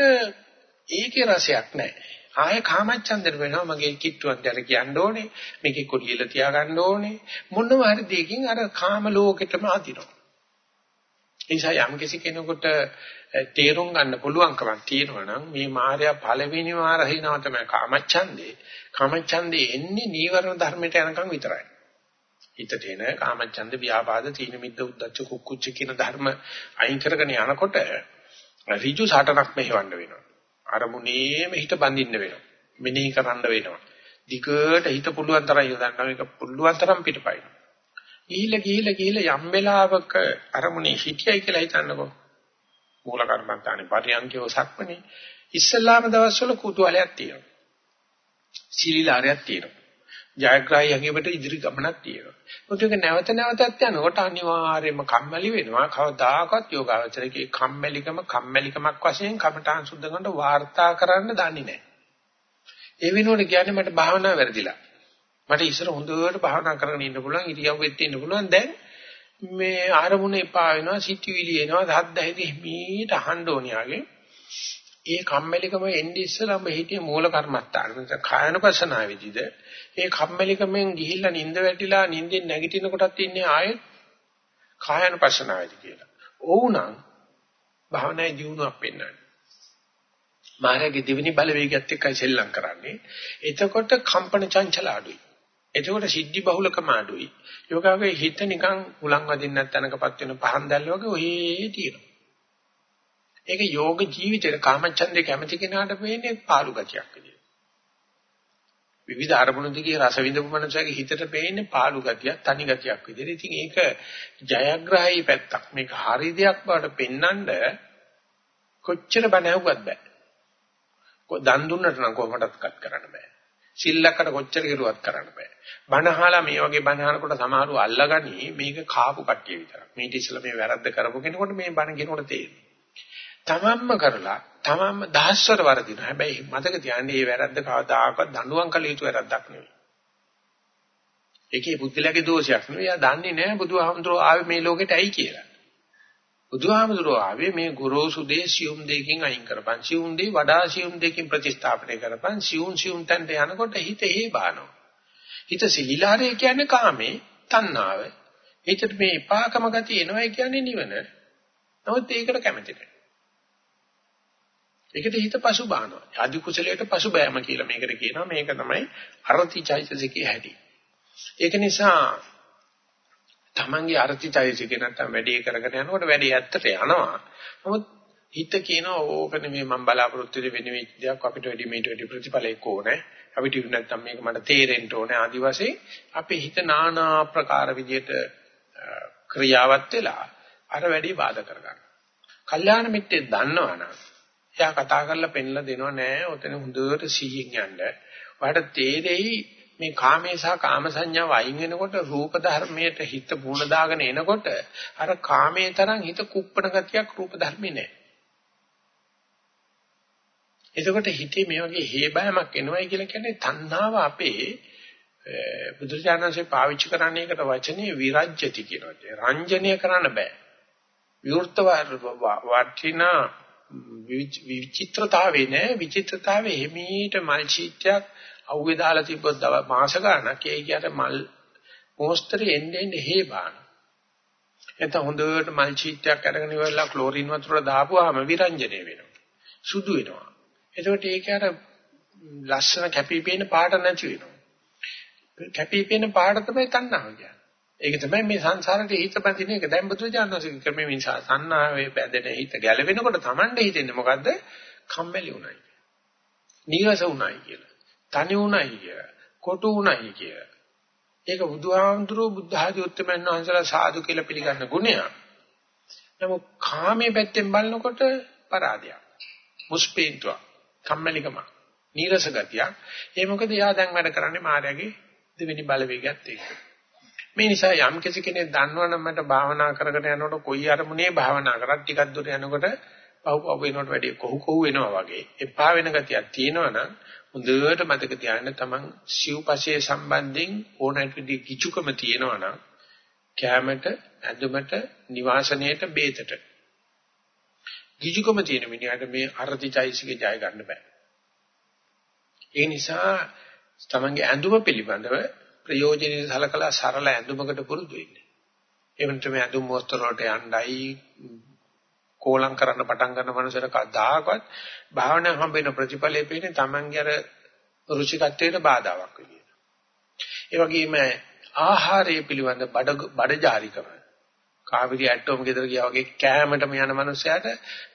ඒකේ රසයක් නැහැ. ආය කාමච්ඡන්දෙට වෙනවා මගේ කිට්ටුවක් දැර කියන්න ඕනේ. මේකේ කොඩියල තියාගන්න ඕනේ. මොනවා හරි දෙයකින් අර කාම ලෝකෙටම අදිනවා. ඒ නිසා යම් කිසි කෙනෙකුට තේරුම් ගන්න පුළුවන්කමක් තියෙනවා නම් මේ මායя පළවෙනි වාර හිනවා තමයි කාමච්ඡන්දේ. කාමච්ඡන්දේ එන්නේ නීවරණ ධර්මයට යනකම් විතරයි. හිතට එන කාමච්ඡන්ද ව්‍යාපාද තීන මිද්ද උද්දච්ච කුක්කුච්ච කියන ධර්ම අයින් කරගෙන යනකොට ඍජු සාටනක් මෙහෙවන්න වෙනවා. අරමුණේම හිත බඳින්න වෙනවා. මෙනෙහි කරන්න වෙනවා. දිගට හිත පුළුවන් තරම් යොදන්න මේක පුළුවන් තරම් පිටපයින්. ගිහිල්ලා ගිහිල්ලා ගිහිල්ලා යම් වෙලාවක අරමුණේ හිටියයි කියලා හිතන්නකෝ. මූල කර්මන්තානේ පරියන්කේ සක්මනේ ඉස්සල්ලාම දවස්වල කුතුහලයක් තියෙනවා. සීලීලාරයක් තියෙනවා. ජයග්‍රාහී යංගෙකට ඉදිරි ගමනක් තියෙනවා. මොකද ඒක නැවත නැවතත් යනකොට අනිවාර්යයෙන්ම කම්මැලි වෙනවා. කවදාකවත් යෝගාවචරයේ කම්මැලිකම කම්මැලිකමක් වශයෙන් කමඨාන් සුද්ධ කරනට වාර්තා කරන්න දන්නේ නැහැ. ඒ වෙනුවට කියන්නේ මට භාවනාව වැරදිලා. මට ඉස්සර හොඳට භාවනා කරගෙන ඉන්න පුළුවන් ඉරියව්වෙත් ඉන්න පුළුවන් දැන් මේ ආරමුණ එපා වෙනවා සිටිවිලි එනවා සද්ද ඇහිදී මීට අහන්න ඕනියාගේ ඒ කම්මැලිකම එන්නේ ඉස්සලම හිටියේ මූල කර්මත්තාන නැත්නම් කායනපසනාවේදීද ඒ කම්මැලිකමෙන් ගිහිල්ලා නිින්ද වැටිලා නිින්දෙන් නැගිටින කොටත් ඉන්නේ ආයෙත් කායනපසනාවේදී කියලා. ඕුණං භාවනායේ දියුණුවක් පෙන්වන්නේ. මායාවේ දෙවෙනි බලවේගයත් එක්කයි සෙල්ලම් කරන්නේ. එතකොට කම්පන චංචල අඩුයි. එතකොට සිද්ධි බහුලකම අඩුයි. යෝගාවේ හිත නිකන් උලන් වදින්න නැත්නම්කපත් වෙන පහන් දැල්ල වගේ ඔහේ තියෙනවා. ඒක යෝග ජීවිතේ කාමච්ඡන්දේ කැමති කෙනාට වෙන්නේ පාළු ගතියක් විදියට. විවිධ අරමුණු දිගේ රස විඳපු මනසගේ හිතට පේන්නේ පාළු ගතියක්, තනි ගතියක් විදියට. ඉතින් ඒක ජයග්‍රහී පැත්තක්. මේක හරි දෙයක් බවට පෙන්වන්න කොච්චර බණවුවත් බෑ. දන් දුන්නට නම් කොහොමඩක්වත් කරන්න බෑ. සිල්ලකට කොච්චර කෙරුවත් කරන්න බෑ. බණහලා මේ වගේ බණහනකොට සමහරව අල්ලගනි මේක කාපු කට්ටිය විතරක්. මේ ඉතිසලා මේ වැරද්ද කරපු කෙනෙකුට මේ බණ කියනකොට තේරෙනවා. තමන්ම කරලා තමන්ම දහස්වර වරදිනවා. හැබැයි මතක තියාගන්න මේ වැරද්ද කවදාකවත් දඬුවම් කළ යුතු වැරද්දක් නෙවෙයි. ඒකේ බුද්ධලගේ දෝෂයක් නෙවෙයි. එයා දන්නේ නැහැ බුදුහාමුදුරුවෝ ආවේ මේ ලෝකෙට ඇයි කියලා. බුදුහාමුදුරුවෝ ආවේ මේ ගුරුසු දේ සියුම් දෙකින් අයින් කරපන්. සියුම් දේ වඩා සියුම් දෙකින් ප්‍රතිස්ථාපනය කරපන්. සියුම් සියුම් තැන්ට යනකොට හිත හේ බානවා. හිත සිලිලාරේ කියන්නේ කාමේ, තණ්හාව. හිතට මේ එපාකම ගතිය එනවා කියන්නේ නිවන. නමුත් ඒකට කැමති නැහැ. ඒකට හිත පසු බානවා. ආදි කුසලයට පසු බෑම කියලා මේකට කියනවා. මේක තමයි අරති චෛතසිකයේ හැටි. ඒක නිසා තමන්ගේ අරති චෛතසිකේ නැත්තම් වැඩේ කරගෙන යනකොට වැඩේ ඇත්තට යනවා. නමුත් හිත කියනවා ඕක නෙමෙයි මම බලාපොරොත්තු වෙන්නේ වෙච්ච දෙයක් අපිට වැඩි මේට වැඩි ප්‍රතිඵලයක් ඕනේ. අපිට නැත්තම් මේක මට තේරෙන්න ඕනේ ආදි වශයෙන් අපේ හිත নানা ආකාර විදියට ක්‍රියාවත් වෙලා අර වැඩි බාධා කරගන්නවා. කල්යාණ මිත්‍රේ දන්නවනම් එයා කතා කරලා පෙන්ලා දෙනව නෑ ඔතන හොඳට සිහියෙන් යන්න. ඔයාලට තේරෙයි මේ කාමේ සහ කාම සංඥාව අයින් වෙනකොට රූප ධර්මයට හිත පුණ දාගෙන එනකොට අර කාමේ තරම් හිත කුප්පණ ගතියක් රූප ධර්මේ නෑ. එතකොට හිතේ මේ වගේ හේබෑමක් එනවයි කියලා කියන්නේ තණ්හාව අපේ බුදුරජාණන්සේ පාවිච්චි කරන්නේ එකට වචනේ විරජ්‍යති කියනවා. රංජනීය කරන්න බෑ. විවෘත වටිනා විචිත්‍රතාවේ නෑ විචිත්‍රතාවේ හිමීට මල් චීත්‍යයක් අවුවේ දාලා තිබ්බොත් මාස ගාණක් ඒ කියට මල් මොස්තරේ එන්නේ එන්නේ හේබාන එතන හොඳට මල් චීත්‍යයක් අරගෙන ඉවරලා ක්ලෝරින් වතුර දාපුවාම විරංජනේ වෙනවා සුදු වෙනවා එතකොට ඒක අර ලස්සන කැපිපෙන පාට නැති වෙනවා කැපිපෙන පාට තමයි තණ්හාව කියන්නේ ඒක තමයි මේ සංසාරේ හිත බඳින එක. දැන් බුදුජානනාංශික ක්‍රමේ නිසා සන්නාවේ බැඳෙන හිත ගැලවෙනකොට Tamande හිතෙන්නේ මොකද්ද? කම්මැලි උණයි. නීරස උණයි කියලා. තනි උණයි කියලා. කොටු උණයි කියලා. ඒක බුදුහාමුදුරුවෝ බුද්ධ ආදී උත්තරමයන් වහන්සේලා සාදු කියලා පිළිගන්න ගුණයක්. නමුත් කාමයේ පැත්තෙන් බලනකොට පරාදයක්. මුස්පීන්තුවක්. කම්මැලිකම. නීරස ගතියක්. ඒ මොකද එයා දැන් වැඩ කරන්නේ මායාවේ දෙවෙනි බලවේගයත් එක්ක. මේ නිසා යම් කෙනෙක් දන්නවනම් මට භාවනා කරගෙන යනකොට කොයි අරමුණේ භාවනා කරත් ටිකක් දුර යනකොට පහු පහු වෙනකොට වැඩි කොහු කොහු වෙනවා වගේ එපා වෙන ගතියක් තියෙනවනම් හොඳට මතක තියාගන්න තමන් සිව්පසේ සම්බන්ධයෙන් ඕනෑට විදිහ කිචුකම තියෙනවනම් කැමට ඇඳුමට නිවාසනයේට බේතට කිචුකම තියෙන මිනිහට මේ අර්ධිචෛසිකේ ජය ගන්න බෑ ඒ නිසා තමන්ගේ ඇඳුම පිළිබඳව ප්‍රයෝජනෙට සලකලා සරල ඇඳුමකට පුරුදු වෙන්න. එවනට මේ ඇඳුම් මොස්තර වලට යණ්ඩයි කෝලම් කරන්න පටන් ගන්න මනුස්සර කවදාකවත් භාවනා හම්බෙන ප්‍රතිඵලයේ පේන්නේ තමන්ගේ අර රුචිකත්වයට බාධාවක් විදියට. ඒ වගේම ආහාරය පිළිබඳ බඩ බඩජාරිකම කාවිරි ඇටෝම් ගෙදර ගියා වගේ කෑමටම යන මනුස්සයාට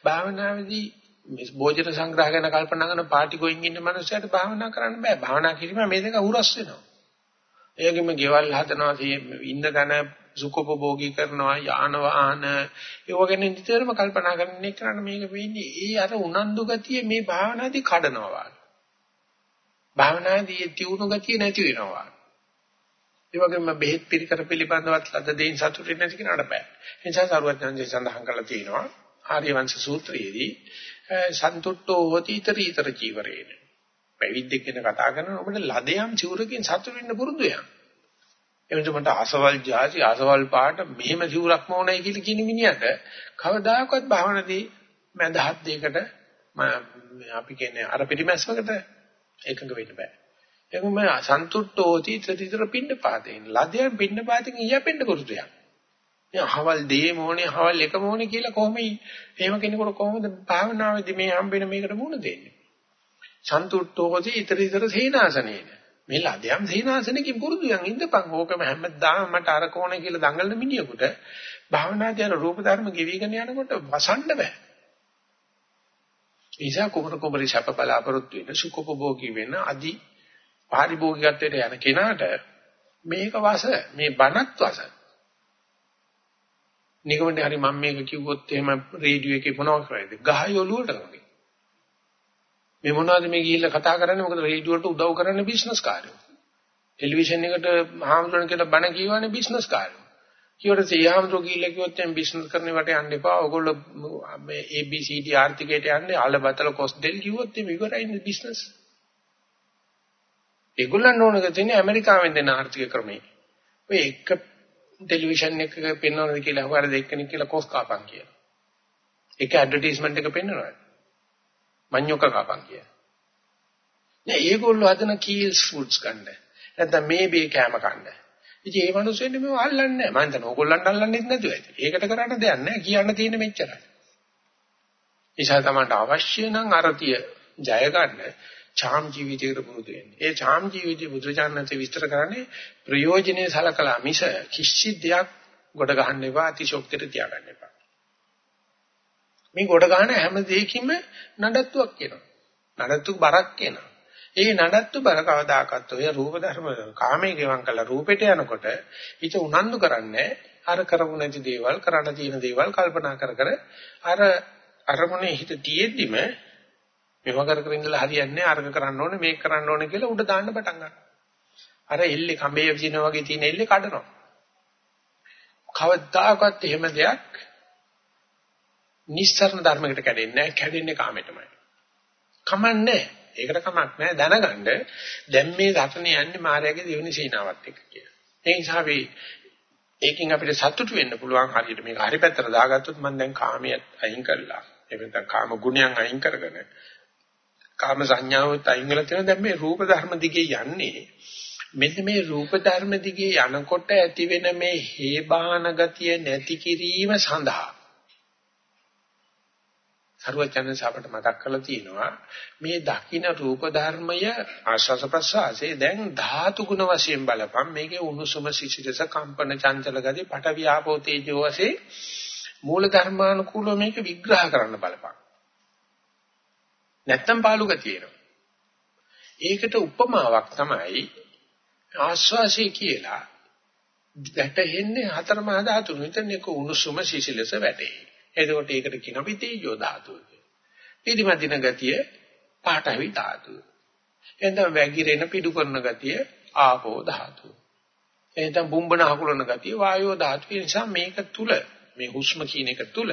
භාවනාවේදී මේ භෝජන සංග්‍රහ ගැන කල්පනා කරන පාටි ගොයින් ඉන්න මනුස්සයාට භාවනා කරන්න බෑ. භාවනා කිරීම මේ දෙක උරස් වෙනවා. ඒකෙම ගෙවල් හදනවා ඉන්න තැන සුඛෝපභෝගී කරනවා යාන වාහන ඒව ගැන නිතරම කල්පනා කරන එක කරන්න මේක වෙන්නේ ඒ අර උනන්දු ගතිය මේ භාවනාදී කඩනවා වගේ. භාවනාදී තියුණු ගතිය නැති වෙනවා. ඒ වගේම බෙහෙත් පිළිකර පිළිබඳවත් ලද දෙයින් සතුටින් නැති කෙනාට බෑ. ඒ නිසා සරුවඥාන්සේ සඳහන් කරලා තියෙනවා ආර්යවංශ සූත්‍රයේදී සන්තුට්ඨෝ හොති iter iter ජීවරේන. පැවිද්දෙක් ගැන කතා කරනකොට ඔබට ලදයම් චූරකින් සතුටු වෙන්න පුරුදු වෙනවා. එවනට මට අසවල් જાති අසවල් පාට මෙහෙම සිවුරක් මොනයි කියලා කියන මිනිහට කවදාකවත් භාවනාවේ මඳහත් දෙයකට අපි කියන්නේ අර පිටිමැස්මකට එකඟ වෙන්න බෑ. ඒකම සන්තුට්ඨෝති ත්‍රිතර පින්න පාතේන. ලදයන් පින්න පාතෙන් ඊයපෙන්න පුරුදුයක්. මේ හවල් දේ මොනේ හවල් එක මොනේ කියලා කොහොමද එහෙම කෙනෙකුට කොහොමද භාවනාවේදී මේ හම්බෙන මේකට මුණ දෙන්නේ? සන්තුට්ඨෝති ඊතර ඊතර සේනාසනේන. මේ ලදයන් සේනාසනකින් පුරුදුයන් ඉඳපන්. ඕකම හැමදාම මට අර කෝණේ කියලා දඟලන මිනිහෙකුට භාවනාදී අර රූප ධර්ම ගෙවිගෙන යනකොට වසන්න බෑ. ඒසා කුමර කුමරි ශප බලාපොරොත්තු වෙන සුඛෝපභෝගී වෙන අදි පාරිභෝගිකත්වයට යන කෙනාට මේක වස මේ බණත් වස. නිකමනේ හරි මම මේක කිව්වොත් එහෙම රේඩියෝ එකේ මොනවද කරන්නේ ගහයි ඔලුවට වගේ මේ මොනවද මේ ගිහිල්ලා කතා කරන්නේ? මොකද රේඩියෝට උදව් කරන්නේ බිස්නස් කාර්යෝ. ටෙලිවිෂන් එකට හාමුදුරන් කියලා බණ කියවන්නේ බිස්නස් කාර්යෝ. කියවට සියාමතුරු ගිහිල්ලා කිව්වොත් දැන් බිස්නස් කරන වට යන්න එපා. ඔයගොල්ලෝ මේ ABCD ආර්ථිකයට යන්නේ අල බතල කොස් දෙල් කිව්වොත් මේ ඉවරයි බිස්නස් ඒගොල්ලන් ඕනක තියෙන්නේ ඇමරිකාවෙන් දෙන ආර්ථික ක්‍රමේ ඔය එක ටෙලිවිෂන් එකක පෙන්වනද කියලා අහුවර දෙක්කෙනෙක් කියලා කොස් කාපන් කියලා. ඒක ඇඩ්වර්ටයිස්මන්ට් එක පෙන්වනවා. මඤ්ඤොක කාපන් කියලා. නෑ ඒගොල්ලෝ හදන කීල්ස් ෆුඩ්ස් කන්න. නැත්නම් මේ බේ කෑම කන්න. ඉතින් ඒ මිනිස්සුන්නේ මේව අල්ලන්නේ නෑ. මම හිතන්නේ ඕගොල්ලන්ට අල්ලන්නෙත් නැතුව ඇති. ඒකට කරන්න දෙයක් නෑ. කියන්න තියෙන්නේ මෙච්චරයි. ඒසහා තමයි අවශ්‍ය නම් අරතිය ජය ගන්න ඡාම් ජීවිතයකට පුරුදු වෙන්නේ. ඒ ඡාම් ජීවිතය බුදුචානන්සේ විස්තර කරන්නේ ප්‍රයෝජනේ සලකලා මිස කිසි දෙයක් ගොඩ ගහන්න එපා අතිශෝක්තියට තියාගන්න එපා. මේ ගොඩ ගන්න හැම දෙයකින්ම නඩත්තුවක් කියනවා. නඩත්තු බරක් කියනවා. ඒ නඩත්තු බර කවදාකවත් ඔය රූප ධර්ම කාමයේ ගෙවම් කළා රූපෙට යනකොට ඊට උනන්දු කරන්නේ අර කරමු නැති දේවල් කරන්න තියෙන දේවල් කල්පනා කර කර අර අරමුණේ හිත තියෙද්දිම මේව කර කර ඉඳලා හරියන්නේ නැහැ අරක කරන්න ඕනේ මේක කරන්න ඕනේ කියලා උඩ දාන්න පටන් ගන්නවා. අර එල්ලේ කඹේ විසිනා වගේ තියෙන එල්ලේ කඩනවා. කවදාකවත් එහෙම දෙයක් නිස්සරණ ධර්මයකට කැඩෙන්නේ නැහැ. කැඩෙන්නේ කාමයටමයි. කමන්නේ ඒකට කමක් නැහැ. දැනගන්න දැන් මේ රටනේ යන්නේ මායාවේ දෙවෙනි සීනාවත් එක්ක කියලා. ඒ නිසා අපි ඒකෙන් අපිට සතුටු වෙන්න පුළුවන් හරියට මේක හරි පැත්තට දාගත්තොත් මම දැන් කාමයට අයින් කරලා එහෙම නැත්නම් කාම ගුණයන් අයින් කරගෙන කාම සංඥාවත් අයින් වෙලා තියෙනවා. දැන් මේ රූප ධර්ම දිගේ යන්නේ මෙන්න මේ රූප ධර්ම දිගේ යනකොට ඇති වෙන මේ හේබාන ගතිය නැති කිරීම සඳහා. සරුවචනස අපට මතක් කරලා තියෙනවා මේ දකින්න රූප ධර්මය ආශාස ප්‍රසආසේ දැන් ධාතු ගුණ වශයෙන් බලපම් මේකේ උණුසුම සිසිලස කම්පන චංචල ගති පට වියාපෝ තේජෝ වශයෙන් මූල ධර්මානුකූලව මේක විග්‍රහ කරන්න බලපන් නැත්තම් පාළු ගතිය එනවා. ඒකට උපමාවක් තමයි ආස්වාසිය කියලා. වැටෙන්නේ හතර මහා ධාතු විතරනේ කො උණුසුම සිසිලස වැටේ. එතකොට ඒකට කියන අපි තේජෝ ධාතුව කියලා. පිළිමදින ගතිය පාඨවි ධාතුව. එතන වැగిරෙන පිටු කරන ගතිය ආපෝ ධාතුව. එතන බුම්බන හකුලන ගතිය වායෝ ධාතුවේ නිසා මේක තුල මේ හුස්ම කියන එක තුල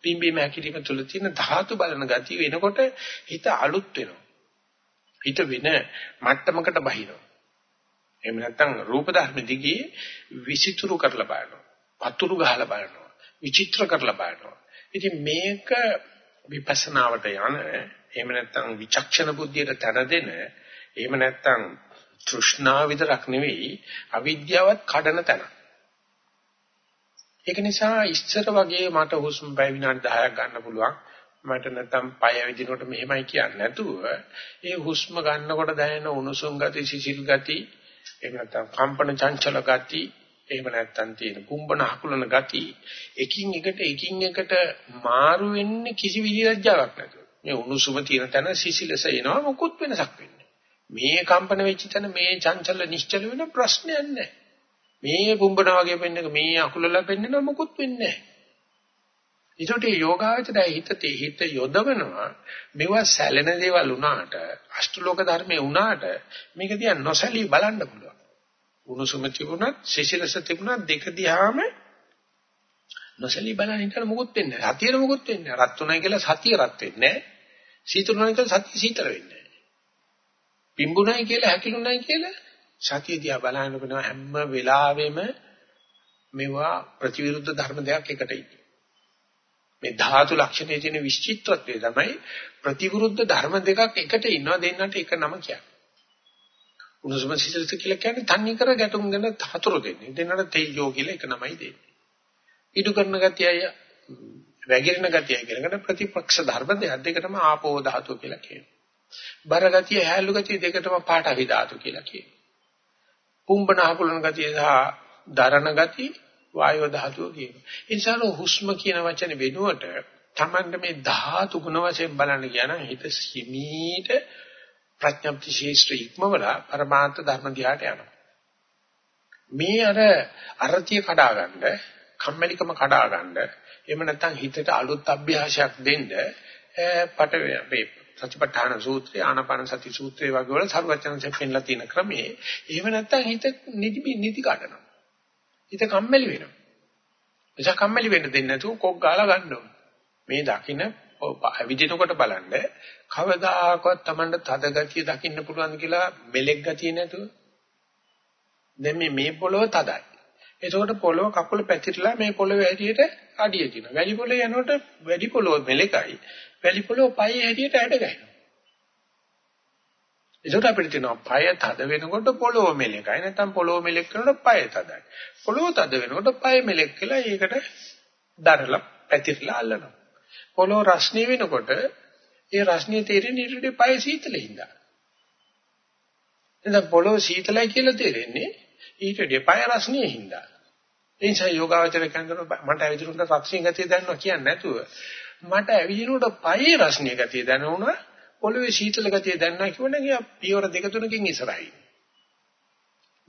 පිම්බීම හැකිලිම තුල තියෙන ධාතු බලන ගතිය වෙනකොට හිත අලුත් වෙනවා. හිත වෙන මට්ටමකට බහිනවා. එහෙම නැත්නම් රූප ධර්ම දිගේ විචිතුරු කරලා බලනවා. වතුරු ගහලා බලනවා. විචිත්‍ර කරලා බලනවා. ඉතින් මේක විපස්සනාවට යන එහෙම නැත්නම් විචක්ෂණ බුද්ධියට තන දෙන එහෙම නැත්නම් තෘෂ්ණාව විතරක් නෙවෙයි අවිද්‍යාවත් කඩන තැන. ඒක නිසා ඉස්සර වගේ මට හුස්ම පැය විනාඩි 10ක් ගන්න පුළුවන්. මට නැත්තම් පය විදිනකොට මෙහෙමයි කියන්නේ නැතුව ඒ හුස්ම ගන්නකොට දැනෙන උණුසුම් ගති, සිසිල් ගති, එහෙම නැත්තම් කම්පන චංචල ගති, එහෙම නැත්තම් තියෙන කුම්බන හකුලන ගති එකින් එකට එකින් එකට මාරු වෙන්නේ කිසි විදිහක් නැතුව. මේ උණුසුම තියෙන තැන සිසිලස එනවා මොකුත් වෙනසක් වෙන්නේ. මේ කම්පන වෙච්ච තැන මේ චංචල නිශ්චල වෙන ප්‍රශ්නයක් නැහැ. මේ කුම්බන වගේ පෙන්නක මේ අකුලලා පෙන්නන මොකුත් වෙන්නේ නැහැ. ඒකට යෝගාවචරය හිතේ හිත යොදවනවා මේවා සැලෙන දේවල් වුණාට අෂ්ටලෝක ධර්මයේ වුණාට මේක දිහා නොසැලී බලන්න පුළුවන්. උණුසුම තිබුණත් සිසිලස තිබුණත් දෙක දිහාම නොසැලී බලන හිතන මොකුත් වෙන්නේ නැහැ. සතියේ මොකුත් වෙන්නේ නැහැ. රත් උනායි කියලා සතිය රත් වෙන්නේ නැහැ. සීතලුනායි කියලා සතිය සීතල වෙන්නේ නැහැ. පිම්බුනායි කියලා හැකිලුනායි කියලා සතිය දිහා බලනකොට හැම වෙලාවෙම මේවා ප්‍රතිවිරුද්ධ ධර්ම දෙයක් එකට ඉන්නේ. මේ ධාතු ලක්ෂණයේ තියෙන විශ්චිත්‍රත්වය තමයි ප්‍රතිවිරුද්ධ ධර්ම දෙකක් එකට ඉන්නවා දෙන්නට එක නම කියන්නේ. උණුසුම සිසිලස කියලා කියන්නේ තන්නේ කර ගැටුම් ගැන හතුරු දෙන්නේ. දෙන්නට තේජෝ කියලා එක නමයි දෙන්නේ. ඉදු කරන ගතියයි වැగిරෙන ගතියයි කියලාකට ප්‍රතිපක්ෂ ධර්ම දෙක දෙකටම ආපෝ ධාතු කියලා කියනවා. බර ගතිය හැලු ගතිය දෙකටම පාඨවි ධාතු කියලා කියනවා. කුම්බන හකුලන ගතිය සහ දරණ ගතිය වායෝ ධාතුව කියනවා. ඒ නිසා හුස්ම කියන වචනේ වෙනුවට Tamanne මේ ධාතු ගුණ වශයෙන් බලන්න කියන හිත හිමීට ප්‍රඥප්ති ශේෂ්ත්‍ර ඉක්මවලා පරමාර්ථ ධර්ම දිහාට යනවා. මේ අර අරතිය කඩා ගන්න, කම්මැලිකම කඩා ගන්න, එහෙම නැත්නම් හිතට අලුත් අභ්‍යාසයක් දෙන්න පට මේ සතිපට්ඨාන සූත්‍රය, ආනාපාන සති සූත්‍රය වගේ වල සර්වචනන්සේ පෙන්ලා තියෙන ක්‍රමයේ එහෙම නැත්නම් හිත නිදි නිදි ගන්නවා. හිත කම්මැලි වෙනවා. එසා කම්මැලි වෙන්න දෙන්නේ නැතුව කොක් ගාලා ගන්න ඕන. මේ දකින්න විදිනකොට බලන්න කවදාකවත් Tamanට තද ගතිය දකින්න පුළුවන් කියලා මෙලෙක් ගතිය නැතුව දැන් මේ මේ පොළව තදයි. එතකොට පොළව කකුල පැතිරලා මේ පොළවේ හැටියට අඩිය දිනවා. වැලි පොළවේ යනකොට වැඩි පොළව මෙලෙකයි. වැලි පොළව පයේ හැටියට ඇඩ ගන්නවා. ඒකට අපිට තියෙනවා පය තද වෙනකොට පොළොව මෙලෙකයි නැත්නම් පොළොව මෙලෙක් කරනකොට පය තදයි. පොළොව තද වෙනකොට පය මෙලෙක් කියලා ඒකට දරලා පැතිරලා අල්ලනවා. පොළොව රස්නේ වෙනකොට ඒ රස්නේ තේරෙන්නේ ඊට පය සීතලින්දා. එතන පොළොව සීතලයි කියලා තේරෙන්නේ ඊට පය රස්නේ හින්දා. ඒ නිසා යෝගාවචර කරනකොට මට ඇවිදිනුට රක්ෂින් ගතිය දැනනවා කියන්නේ නැතුව මට ඇවිදිනුට පයේ රස්නේ ගතිය දැනුණා පොළවේ සීතල ගතිය දැනනවා කියවනේ ගියා පියවර දෙක තුනකින් ඉස්සරහින්.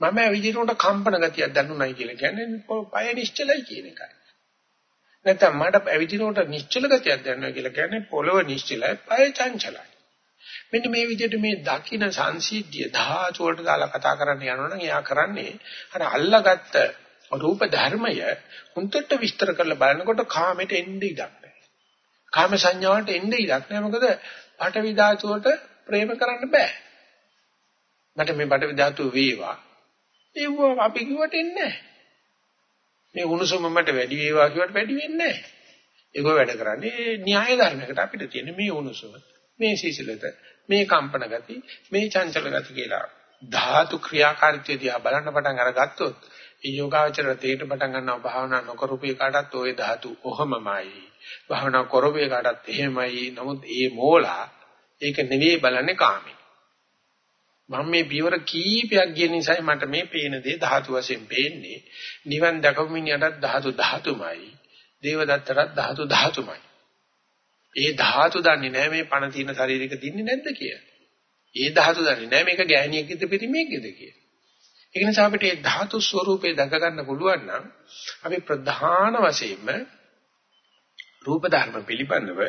මම ඇවිදිනකොට කම්පන ගතියක් දැනුණයි කියලා කියන්නේ පය නිශ්චලයි කියන එකයි. නැත්නම් මට ඇවිදිනකොට නිශ්චල ගතියක් දැනනවා කියලා කියන්නේ පොළව නිශ්චලයි, පය චංචලයි. මෙන්න මේ විදිහට මේ දකින සංසිද්ධිය ධාතු වලට දාලා කතා කරන්න යනවනම් එයා කරන්නේ අර අල්ලාගත්ත රූප ධර්මය උන්ටට විස්තර කරලා බලනකොට කාමෙට එන්නේ ඉඩක් නැහැ. කාම සංඥාවට එන්නේ ඉඩක් නැහැ. මොකද පඨවි ධාතුවට ප්‍රේම කරන්න බෑ. මට මේ පඨවි ධාතුව වේවා. ඒව අපි කිව්වට එන්නේ නැහැ. මේ උණුසුම මට වැඩි වේවා කිව්වට වැඩි වෙන්නේ නැහැ. ඒක වැඩ කරන්නේ න්‍යාය ධර්මයකට අපිට තියෙන මේ උණුසුම, මේ සීසලත, මේ කම්පන ගති, මේ චංචල ගති කියලා ධාතු ක්‍රියාකාරීත්වය දිහා බලන්න පටන් අරගත්තොත් ඒ යෝගාචර තේට පටන් ගන්නවා භාවනා නොකරපු එකටත් ওই ධාතු ඔහමමයි. භාවනා කරපු එකටත් එහෙමයි. නමුත් ඒ මෝලා ඒක නෙවෙයි බලන්නේ කාමේ. මම මේ පියවර කීපයක් ගිය නිසායි මට මේ පේන දේ ධාතු වශයෙන් පේන්නේ. නිවන් දකපු මිනිහටත් ධාතු ධාතුමයි. දේවදත්තටත් ධාතු ධාතුමයි. ඒ ධාතු දන්නේ නැහැ මේ පණ තියෙන ශරීරයක දින්නේ නැද්ද කියලා. ඒ ධාතු දන්නේ නැහැ මේක ගෑණියෙක්ද පිරිමියෙක්ද කියලා. ඒ නිසා අපිට මේ ධාතු ස්වરૂපේ දැක ගන්න පුළුවන් නම් අපි ප්‍රධාන වශයෙන්ම රූප ධර්ම පිළිබඳව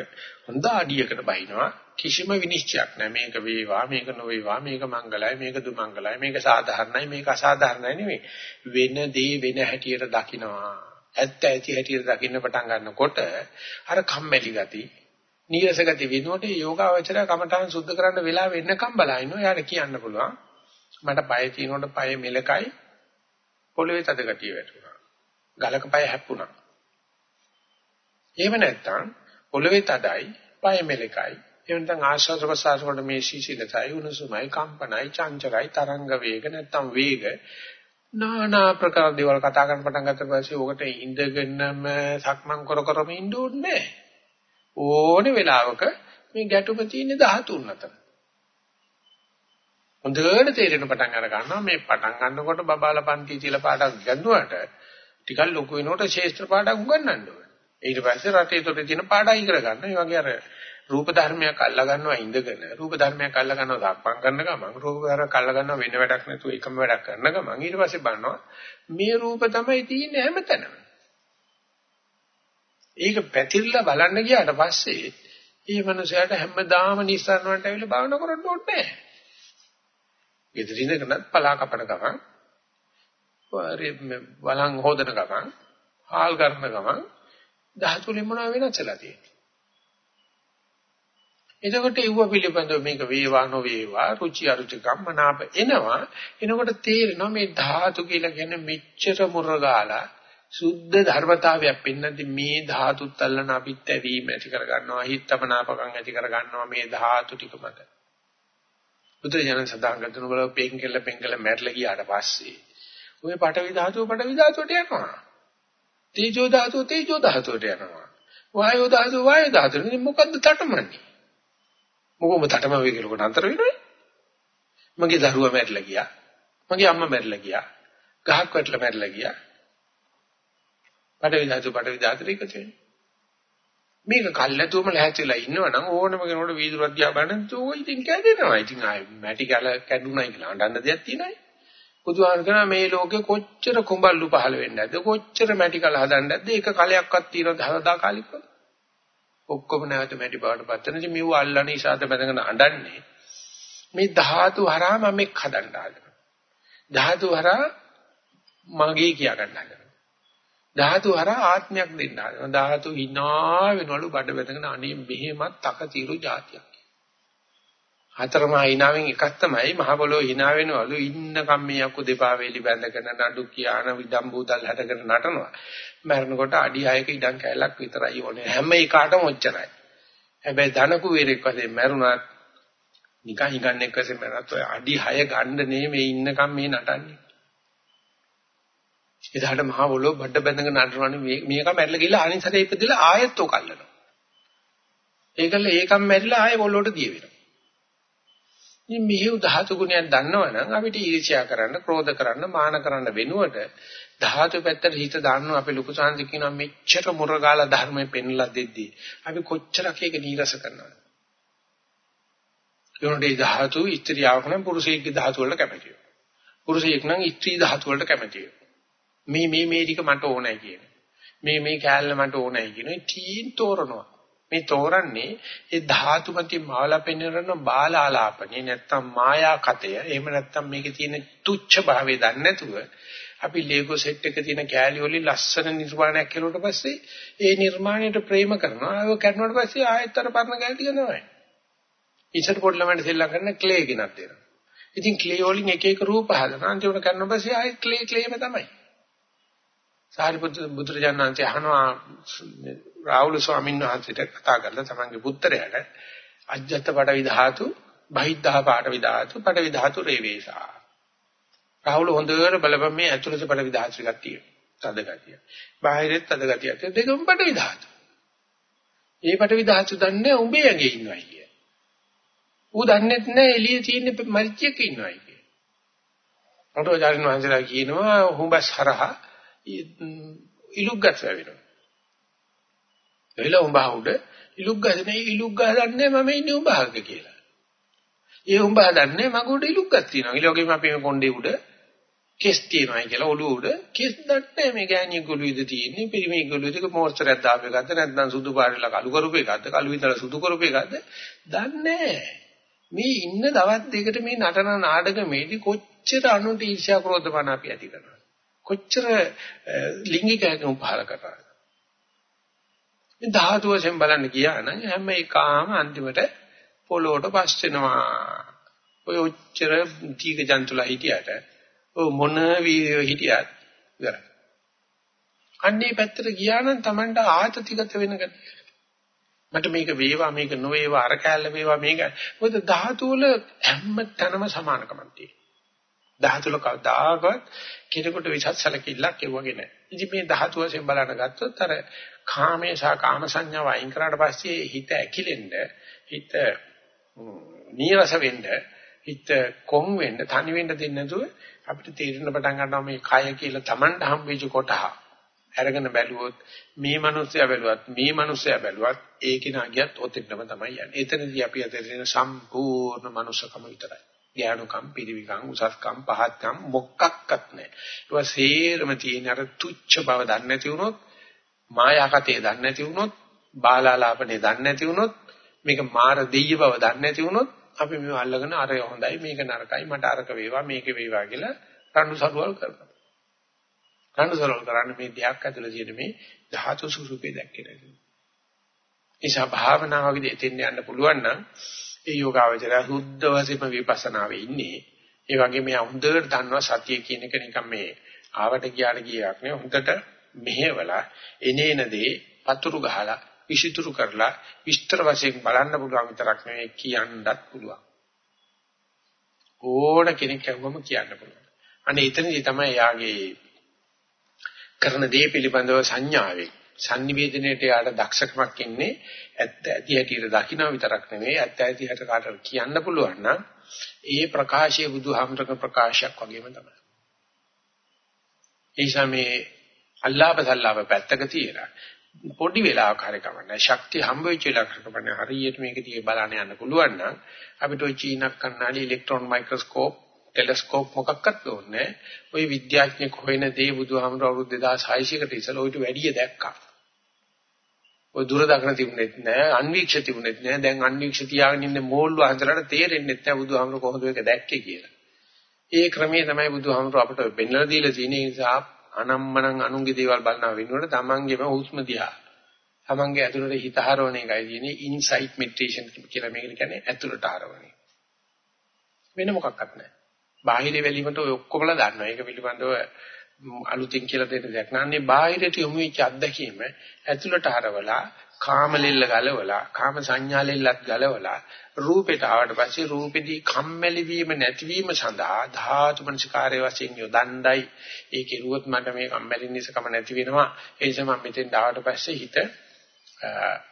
හොඳ අඩියකට බහිනවා කිසිම විනිශ්චයක් නැහැ. මේක වේවා, මේක නොවේවා, මේක මංගලයි, මේක දුමංගලයි, මේක සාධාරණයි, මේක අසාධාරණයි නෙවෙයි. වෙන දේ වෙන හැටියට දකිනවා. ඇත්ත ඇති හැටියට දකින්න පටන් ගන්නකොට අර කම්මැලි ගති, නීරස ගති වෙනකොට යෝගාවචරය කමඨාන් සුද්ධ කරන්න වෙලා වෙන්නකම් බලනවා. එයාට කියන්න පුළුවන්. මට පය තිනකොට පය මෙලකයි පොළවේ තද ගතිය වැටුණා. ගලක පය හැප්පුණා. එහෙම නැත්නම් පොළවේ තදයි, පය මෙලකයි. එහෙම නැත්නම් ආශ්වාස ප්‍රශ්වාස වල මේ සීසීලතයි, උණුසුමයි, කම්පනයි, චංචලයි, තරංග වේග නැත්නම් වේග නානා ප්‍රකාර දේවල් කතා කරන්න පටන් ගත්ත පස්සේ ඔකට ඉඳගෙනම සක්මන් කර කරම ඉන්න ඕනේ ඕනේ වෙලාවක මේ ගැටුම තියෙන 13 අතර. හොඳට තේරෙන පටන් අර ගන්නවා මේ පටන් ගන්නකොට බබාලා පන්ති තියලා පාඩම් ගන්නුවාට ටිකක් ලොකු වෙනකොට ශේෂ්ත්‍ර පාඩම් උගන්වන්න ඕනේ. ඊට පස්සේ රටේ තොට තියෙන පාඩම් ඉගෙන ගන්න. ඒ වගේ අර රූප ධර්මයක් අල්ලා ගන්නවා ඉඳගෙන රූප ධර්මයක් අල්ලා ගන්නවා දක්පම් කරන ගමන් රූප ධර්මයක් අල්ලා ගන්නවා වෙන වැඩක් නැතුව එකම වැඩක් කරන ගමන් ඊට පස්සේ බලනවා මේ රූප තමයි තියෙන්නේ හැමතැනම. ඒක පැතිරලා බලන්න ගියාට පස්සේ ඒ මනුස්සයාට හැමදාම නිස්සාරණ වලට ඇවිල්ලා භාවනා කරන්න ඕනේ නැහැ. ගෙදරින්කනත් පලා කපන ගමන් වලං හොදන ගමන් හාල් කරන ගමන් ධාතුලි මොනවා වෙනසලා තියෙන්නේ. එතකොට ඒව පිළිබඳව මේක වේවා නොවේවා රුචි අරුචි කම්මනාප එනවා. එනකොට තේරෙනවා මේ ධාතු කියලා කියන්නේ මෙච්චර මුරගාලා සුද්ධ ධර්මතාවයක් පෙන්නද්දි මේ ධාතුත් අල්ලන අපිත් ඇවීම ඇති කර ගන්නවා හිතමනාපකම් ඇති කර ගන්නවා මේ ධාතු ටික මත. බුදුරජාණන් සදාන් ගන්න බල පෙන්කෙල්ල පෙන්කෙල්ල මැරලා ගියාට පස්සේ ওই පටවි ධාතුව පටවි ධාතුවට යනවා. තේජෝ ධාතුව තේජෝ ධාතුවට යනවා. වායෝ ධාතුව වායෝ ධාතුවට. මොකද්ද තටමන්නේ? මොකම තටම වේ කියලා අන්තර වෙනවනේ මගේ දරුවා මැරිලා ගියා මගේ අම්මා මැරිලා ගියා ගහක් වැටලා මැරිලා ගියා පටවි ධාතු පටවි ධාතු එකතු වෙන්නේ. මේක කල්ැතුවම ලැහැතිලා ඉන්නවනම් ඕනම කෙනෙකුට වීදුරු අධ්‍යා බලන්න තෝ ඉතින් කැදෙනවා. ඉතින් ආයේ මැටි කැල කැඩුනයි කියලා අඬන්න දෙයක් තියෙනවයි. බුදුහාම කියනවා මේ ලෝකේ කොච්චර කුඹල්ලු පහළ වෙන්නේ නැද්ද? කොච්චර මැටි කල හදන්නේ නැද්ද? ඒක කලයක්වත් තියෙනවද හදා කාලිකව? ඔක්කොම නැවත මැටි බවට පත් වෙන ඉතින් මෙව අල්ලන්නේ ඉසాత බැඳගෙන අඬන්නේ. මේ ධාතු හරහා මම එක් හදන්න හදනවා. ධාතු හරහා මගේ කියා ගන්න හදනවා. ධාතු හරහා ආත්මයක් දෙන්න හදනවා. ධාතු hina වෙනවලු බඩ වැදගෙන අනේ මෙහෙමත් තකතිරු જાතියක්. හතරම hinaවෙන් එකක් තමයි මහ පොළොව hina වෙනවලු ඉන්නකම් මේ යකු දෙපා වේලි බැඳගෙන නඩු කියාන විදම්බූදල් හැටගෙන නටනවා. මරනකොට අඩි 6ක ඉඩම් කැලක් විතරයි ඕනේ. හැම එකකටම ඔච්චරයි. හැබැයි ධනකු වේරෙක් වශයෙන් මරුණත් නිකන් හිඟන්නේ එක්කසේ මරනත් ඔය අඩි 6 ගන්න නෙමෙයි ඉන්නකම් මේ නටන්නේ. එදාට මහා බොලෝ බඩ බැඳගෙන නටනවනේ මේ මේක මැරිලා ගිහලා අනිසරේ ඉපදෙලා ආයෙත් ඔක අල්ලනවා. ඒකල ඒකම මැරිලා ආයෙ බොලෝට දිය වෙනවා. ඉතින් මෙහෙව් ධාතු ගුණයක් දන්නවනම් අපිට ඊර්ෂ්‍යා කරන්න, ක්‍රෝධ කරන්න, මාන කරන්න වෙනුවට ධාතු පැත්තට හිත දාන්නවා අපි ලොකු සාන්ති කියනවා මෙච්චර මුරගාලා ධර්මයෙන් පෙන්ලා දෙද්දී අපි කොච්චරක් ඒක නීරස කරනවද? ඒනොට ධාතු ඉස්ත්‍රියාවක් නම් පුරුෂයෙක්ගේ ධාතු වලට කැමතියි. පුරුෂයෙක් නම් ස්ත්‍රී ධාතු වලට කැමතියි. මේ මේ මේ ටික මට ඕනයි කියන. මේ මේ කෑල්ල මට ඕනයි කියන. තීන් තෝරනවා. මේ තෝරන්නේ ඒ ධාතුමති මාලා පෙන්වන බාලාලාපනේ නැත්තම් මායා කතය. එහෙම නැත්තම් මේකේ තියෙන තුච්ඡ භාවය දන්නේ නැතුව අපි ලේගෝ සෙට් එකේ තියෙන කෑලි වලින් ලස්සන නිර්මාණයක් කරුවට පස්සේ ඒ නිර්මාණයට ප්‍රේම කරනවා. ඒක කරනකොට පස්සේ ආයෙත් අර පරණ කෑලි යනවා. ඉස්සර පොඩි ළමයින්ට සෙල්ලම් කරන ක්ලේ ගෙනත් දෙනවා. ඉතින් ක්ලේ වලින් එක එක රූප හදනවා. අන්තිමට කරන පස්සේ ආයෙත් ක්ලේ ක්ලේම තමයි. සාරිපුත්‍ර බුදුරජාණන් වහන්සේ අහනවා රාහුල ස්වාමීන් වහන්සේට කතා කරලා තමන්ගේ පුත්‍රයාට අජ්ජත් පඩවි ධාතු බහිද්ධා පාඨවි ධාතු පඩවි ධාතු රේවේසා රාහුල හොඳට බලපන් මේ ඇතුළත පඩවි ධාතු ටිකක් තියෙනවා තද ගතිය බාහිරෙත් තද ගතියක් තියෙන දෙකම පඩවි ධාතු ඒ පඩවි ධාතු දන්නේ උඹේ ඇඟේ ඉන්නවයි කිය. ඌ දන්නේත් නැහැ එළියේ තියෙන මරිච්චයක ඉන්නවයි කිය. අටෝජාරින් වහන්සේලා කියනවා හුඹස් හරහා ඉලුක් ගස් වැවෙනවා. එවිලා උඹ උඩ ඉලුක් ගස් නේ ඉලුක් ගස් දන්නේ මම ඉන්නේ උඹ හග්ග කියලා. ඒ උඹ හදන්නේ මග උඩ ඉලුක් ගස් තියෙනවා. ඊළඟේම අපේ කොණ්ඩේ උඩ කෙස් තියනයි කියලා ඔළුව උඩ කෙස් දන්නේ මේ ගෑණිය ගොළුයිද තියෙන්නේ පිරිමි ගොළුයිද මොර්චරයක් දාපු එකක්ද? නැත්නම් සුදු පාටලා කළු කරපු එකක්ද? කළු විතර සුදු කරපු එකක්ද? දන්නේ මේ ඉන්න දවස් දෙකට මේ නටන නාටකමේදී කොච්චර අනුන්ට ඊර්ෂ්‍යා ක්‍රෝධ මන අපි ඇති කරනවද? කොච්චර ලිංගිකයන් පහල කරනවද? මේ ධාතු වශයෙන් බලන්න ගියා නම් හැම එකම අන්තිමට පොළොවට පස් වෙනවා ඔය ඔච්චර දීක ජන්තුලා හිටියට ඔය මොන වීරයෝ හිටියත් ඉවරයි. අන්නේ පැත්තට ගියා නම් Tamanට ආතතිගත වෙනකන් මට මේක වේවා මේක නොවේවා අර කැලල වේවා මේක මොකද ධාතු වල හැම තැනම සමානකමක් තියෙනවා. ධාතු වල කවදාකවත් කෙනෙකුට විසත් සැලකිල්ලක් එවුවගේ නැහැ. ඉතින් මේ ධාතු වශයෙන් බලන්න ගත්තොත් අර කාමේ සහ කාම සංඥාව අයින් කරාට පස්සේ හිත ඇකිලෙන්න හිත නීරස වෙන්න හිත කොම් වෙන්න තනි වෙන්න දෙන්නේ නැතුව අපිට තේරෙන්න පටන් ගන්නවා මේ කය කියලා Tamanට හම්බෙච්ච කොටහ අරගෙන බැලුවොත් මේ මිනිස්සයා බැලුවත් මේ මිනිස්සයා බැලුවත් ඒකේ නාගියත් ඔතෙන්නම තමයි යන්නේ. එතනදී අපි අතරින් සම්පූර්ණ මනුස්සකම විතරයි. ඥානකම්, පිරිවිකම්, උසස්කම්, පහත්කම් මොකක්වත් නැහැ. ඒවා සේරම තියෙන අර තුච්ච බව දන්නේ නැති වුණොත්, මායාකතේ දන්නේ නැති වුණොත්, බාලාලාපනේ දන්නේ නැති වුණොත්, මේක මාර දෙయ్య බව දන්නේ නැති වුණොත් අපි මේව අල්ලගෙන අර හොඳයි මේක නරකයි මට අරක වේවා මේක වේවා කියලා රණ්ඩු සරුවල් කරනවා. රණ්ඩු සරුවල් කරන්නේ මේ දෙයක් ඇතුළේ තියෙන මේ ධාතු ස්වරූපේ දැක්කේ නැති. ඒසා භාවනාවකදී එතෙන් යන්න පුළුවන් නම් ඒ යෝගාවචරය සුද්ධ වශයෙන්ම විපස්සනාවේ ඉන්නේ. ඒ වගේ මේ හොඳට දන්නවා සතිය කියන එක නිකන් මේ ආවට ගියාට ගියක් නේ හොඳට මෙහෙवला එනේන දේ පතුරු ගහලා විසිතුරු කරලා විස්තර වශයෙන් බලන්න පුළුවන් විතරක් නෙවෙයි කියන්නත් පුළුවන්. ඕන කෙනෙක් කවම කියන්න පුළුවන්. අනේ එතනදී තමයි යාගේ කරන දේ පිළිබඳව සංඥාවෙන් sannivedanayට යාට දක්ෂකමක් ඉන්නේ ඇත්ත ඇති හැටියට දකින්න විතරක් නෙවෙයි ඇත්ත ඇති හැට කාටද කියන්න පුළුවන් නම් ඒ ප්‍රකාශයේ බුදුහාමරක ප්‍රකාශයක් වගේම තමයි. ඒ සමේ අල්ලාප සල්ලාප පැත්තක තියලා පොඩි වෙලාවක හරි කමන්නේ ශක්තිය හම්බ වෙච්ච වෙලාවක කමන්නේ හරියට මේක දිගේ බලන්න යන්න පුළුවන් නම් අපිට ওই චීනක් කන්නාඩි ඉලෙක්ට්‍රෝන මයික්‍රොස්කෝප් ටෙලස්කෝප් මොකක්වත් ඕනේ ওই විද්‍යාඥයෙක් හොයන දේ බුදුහාමුදුරුවෝ අවුරුදු 2600කට ඉස්සෙල්ලා ඔයිට වැඩිය දැක්කා ඔය දුර දක්න තිබුණෙත් නෑ අන්වීක්ෂ තිබුණෙත් නෑ දැන් අන්වීක්ෂ තියාගෙන ඉන්න මෝල් වහන්සලාට තේරෙන්නේ නැහැ බුදුහාමුදුරුවෝ කොහොමද මේක දැක්කේ කියලා ඒ ක්‍රමයේ තමයි බුදුහාමුදුරුවෝ අපට පෙන්වලා දීලා තියෙන්නේ නිසා අනම්මනම් අනුන්ගේ දේවල් බලනවා වෙනකොට තමන්ගේම හුස්ම දිහා තමන්ගේ ඇතුළට හිත හරවන එකයි තියෙන්නේ ඉන්සයිට් මෙඩිටේෂන් කියලා මේකට කියන්නේ ඇතුළට හරවන එක. වෙන මොකක්වත් නැහැ. බාහිර වැලීමට ඔය ඔක්කොමලා දන්නවා. ඒක පිළිබඳව අලුතින් කියලා දෙන්න දෙයක් නන්නේ බාහිරට යොමු වෙච්ච අත්දැකීම ඇතුළට හරවලා කාමලෙල්ල ගලවලා කාම සංඥාලෙල්ලත් ගලවලා රූපෙට ආවට පස්සේ රූපෙදී කම්මැලි වීම නැතිවීම සඳහා ධාතු මනසිකාරය වශයෙන් යොදණ්ඩයි ඒ කෙරුවොත් මට මේ කම්මැලි නිසකම නැති වෙනවා. ඒ නිසා මම මෙතෙන් ආවට පස්සේ හිත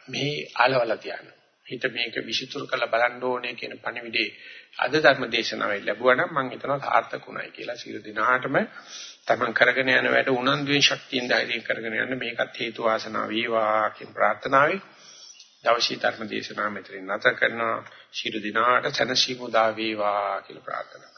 මේ ආලවල තියනවා. හිත මේක විසිතුරු කරලා බලන්න ඕනේ කියන පණිවිඩේ අද ධර්ම දේශනාවේ ලැබුවා නම් මම හිතනවා සාර්ථකුණයි කියලා සියලු දිනාටම තමන් කරගෙන යන වැඩ උනන්දුවෙන් ශක්තියෙන් ධෛර්යයෙන් කරගෙන යන්න මේකත් හේතු වාසනා වේවා කියන ප්‍රාර්ථනාවයි දවසේ ධර්ම දේශනාව මෙතනින් නැත කරනවා. ශිරු දිනාට සනසීමු දා වේවා කියලා ප්‍රාර්ථනා.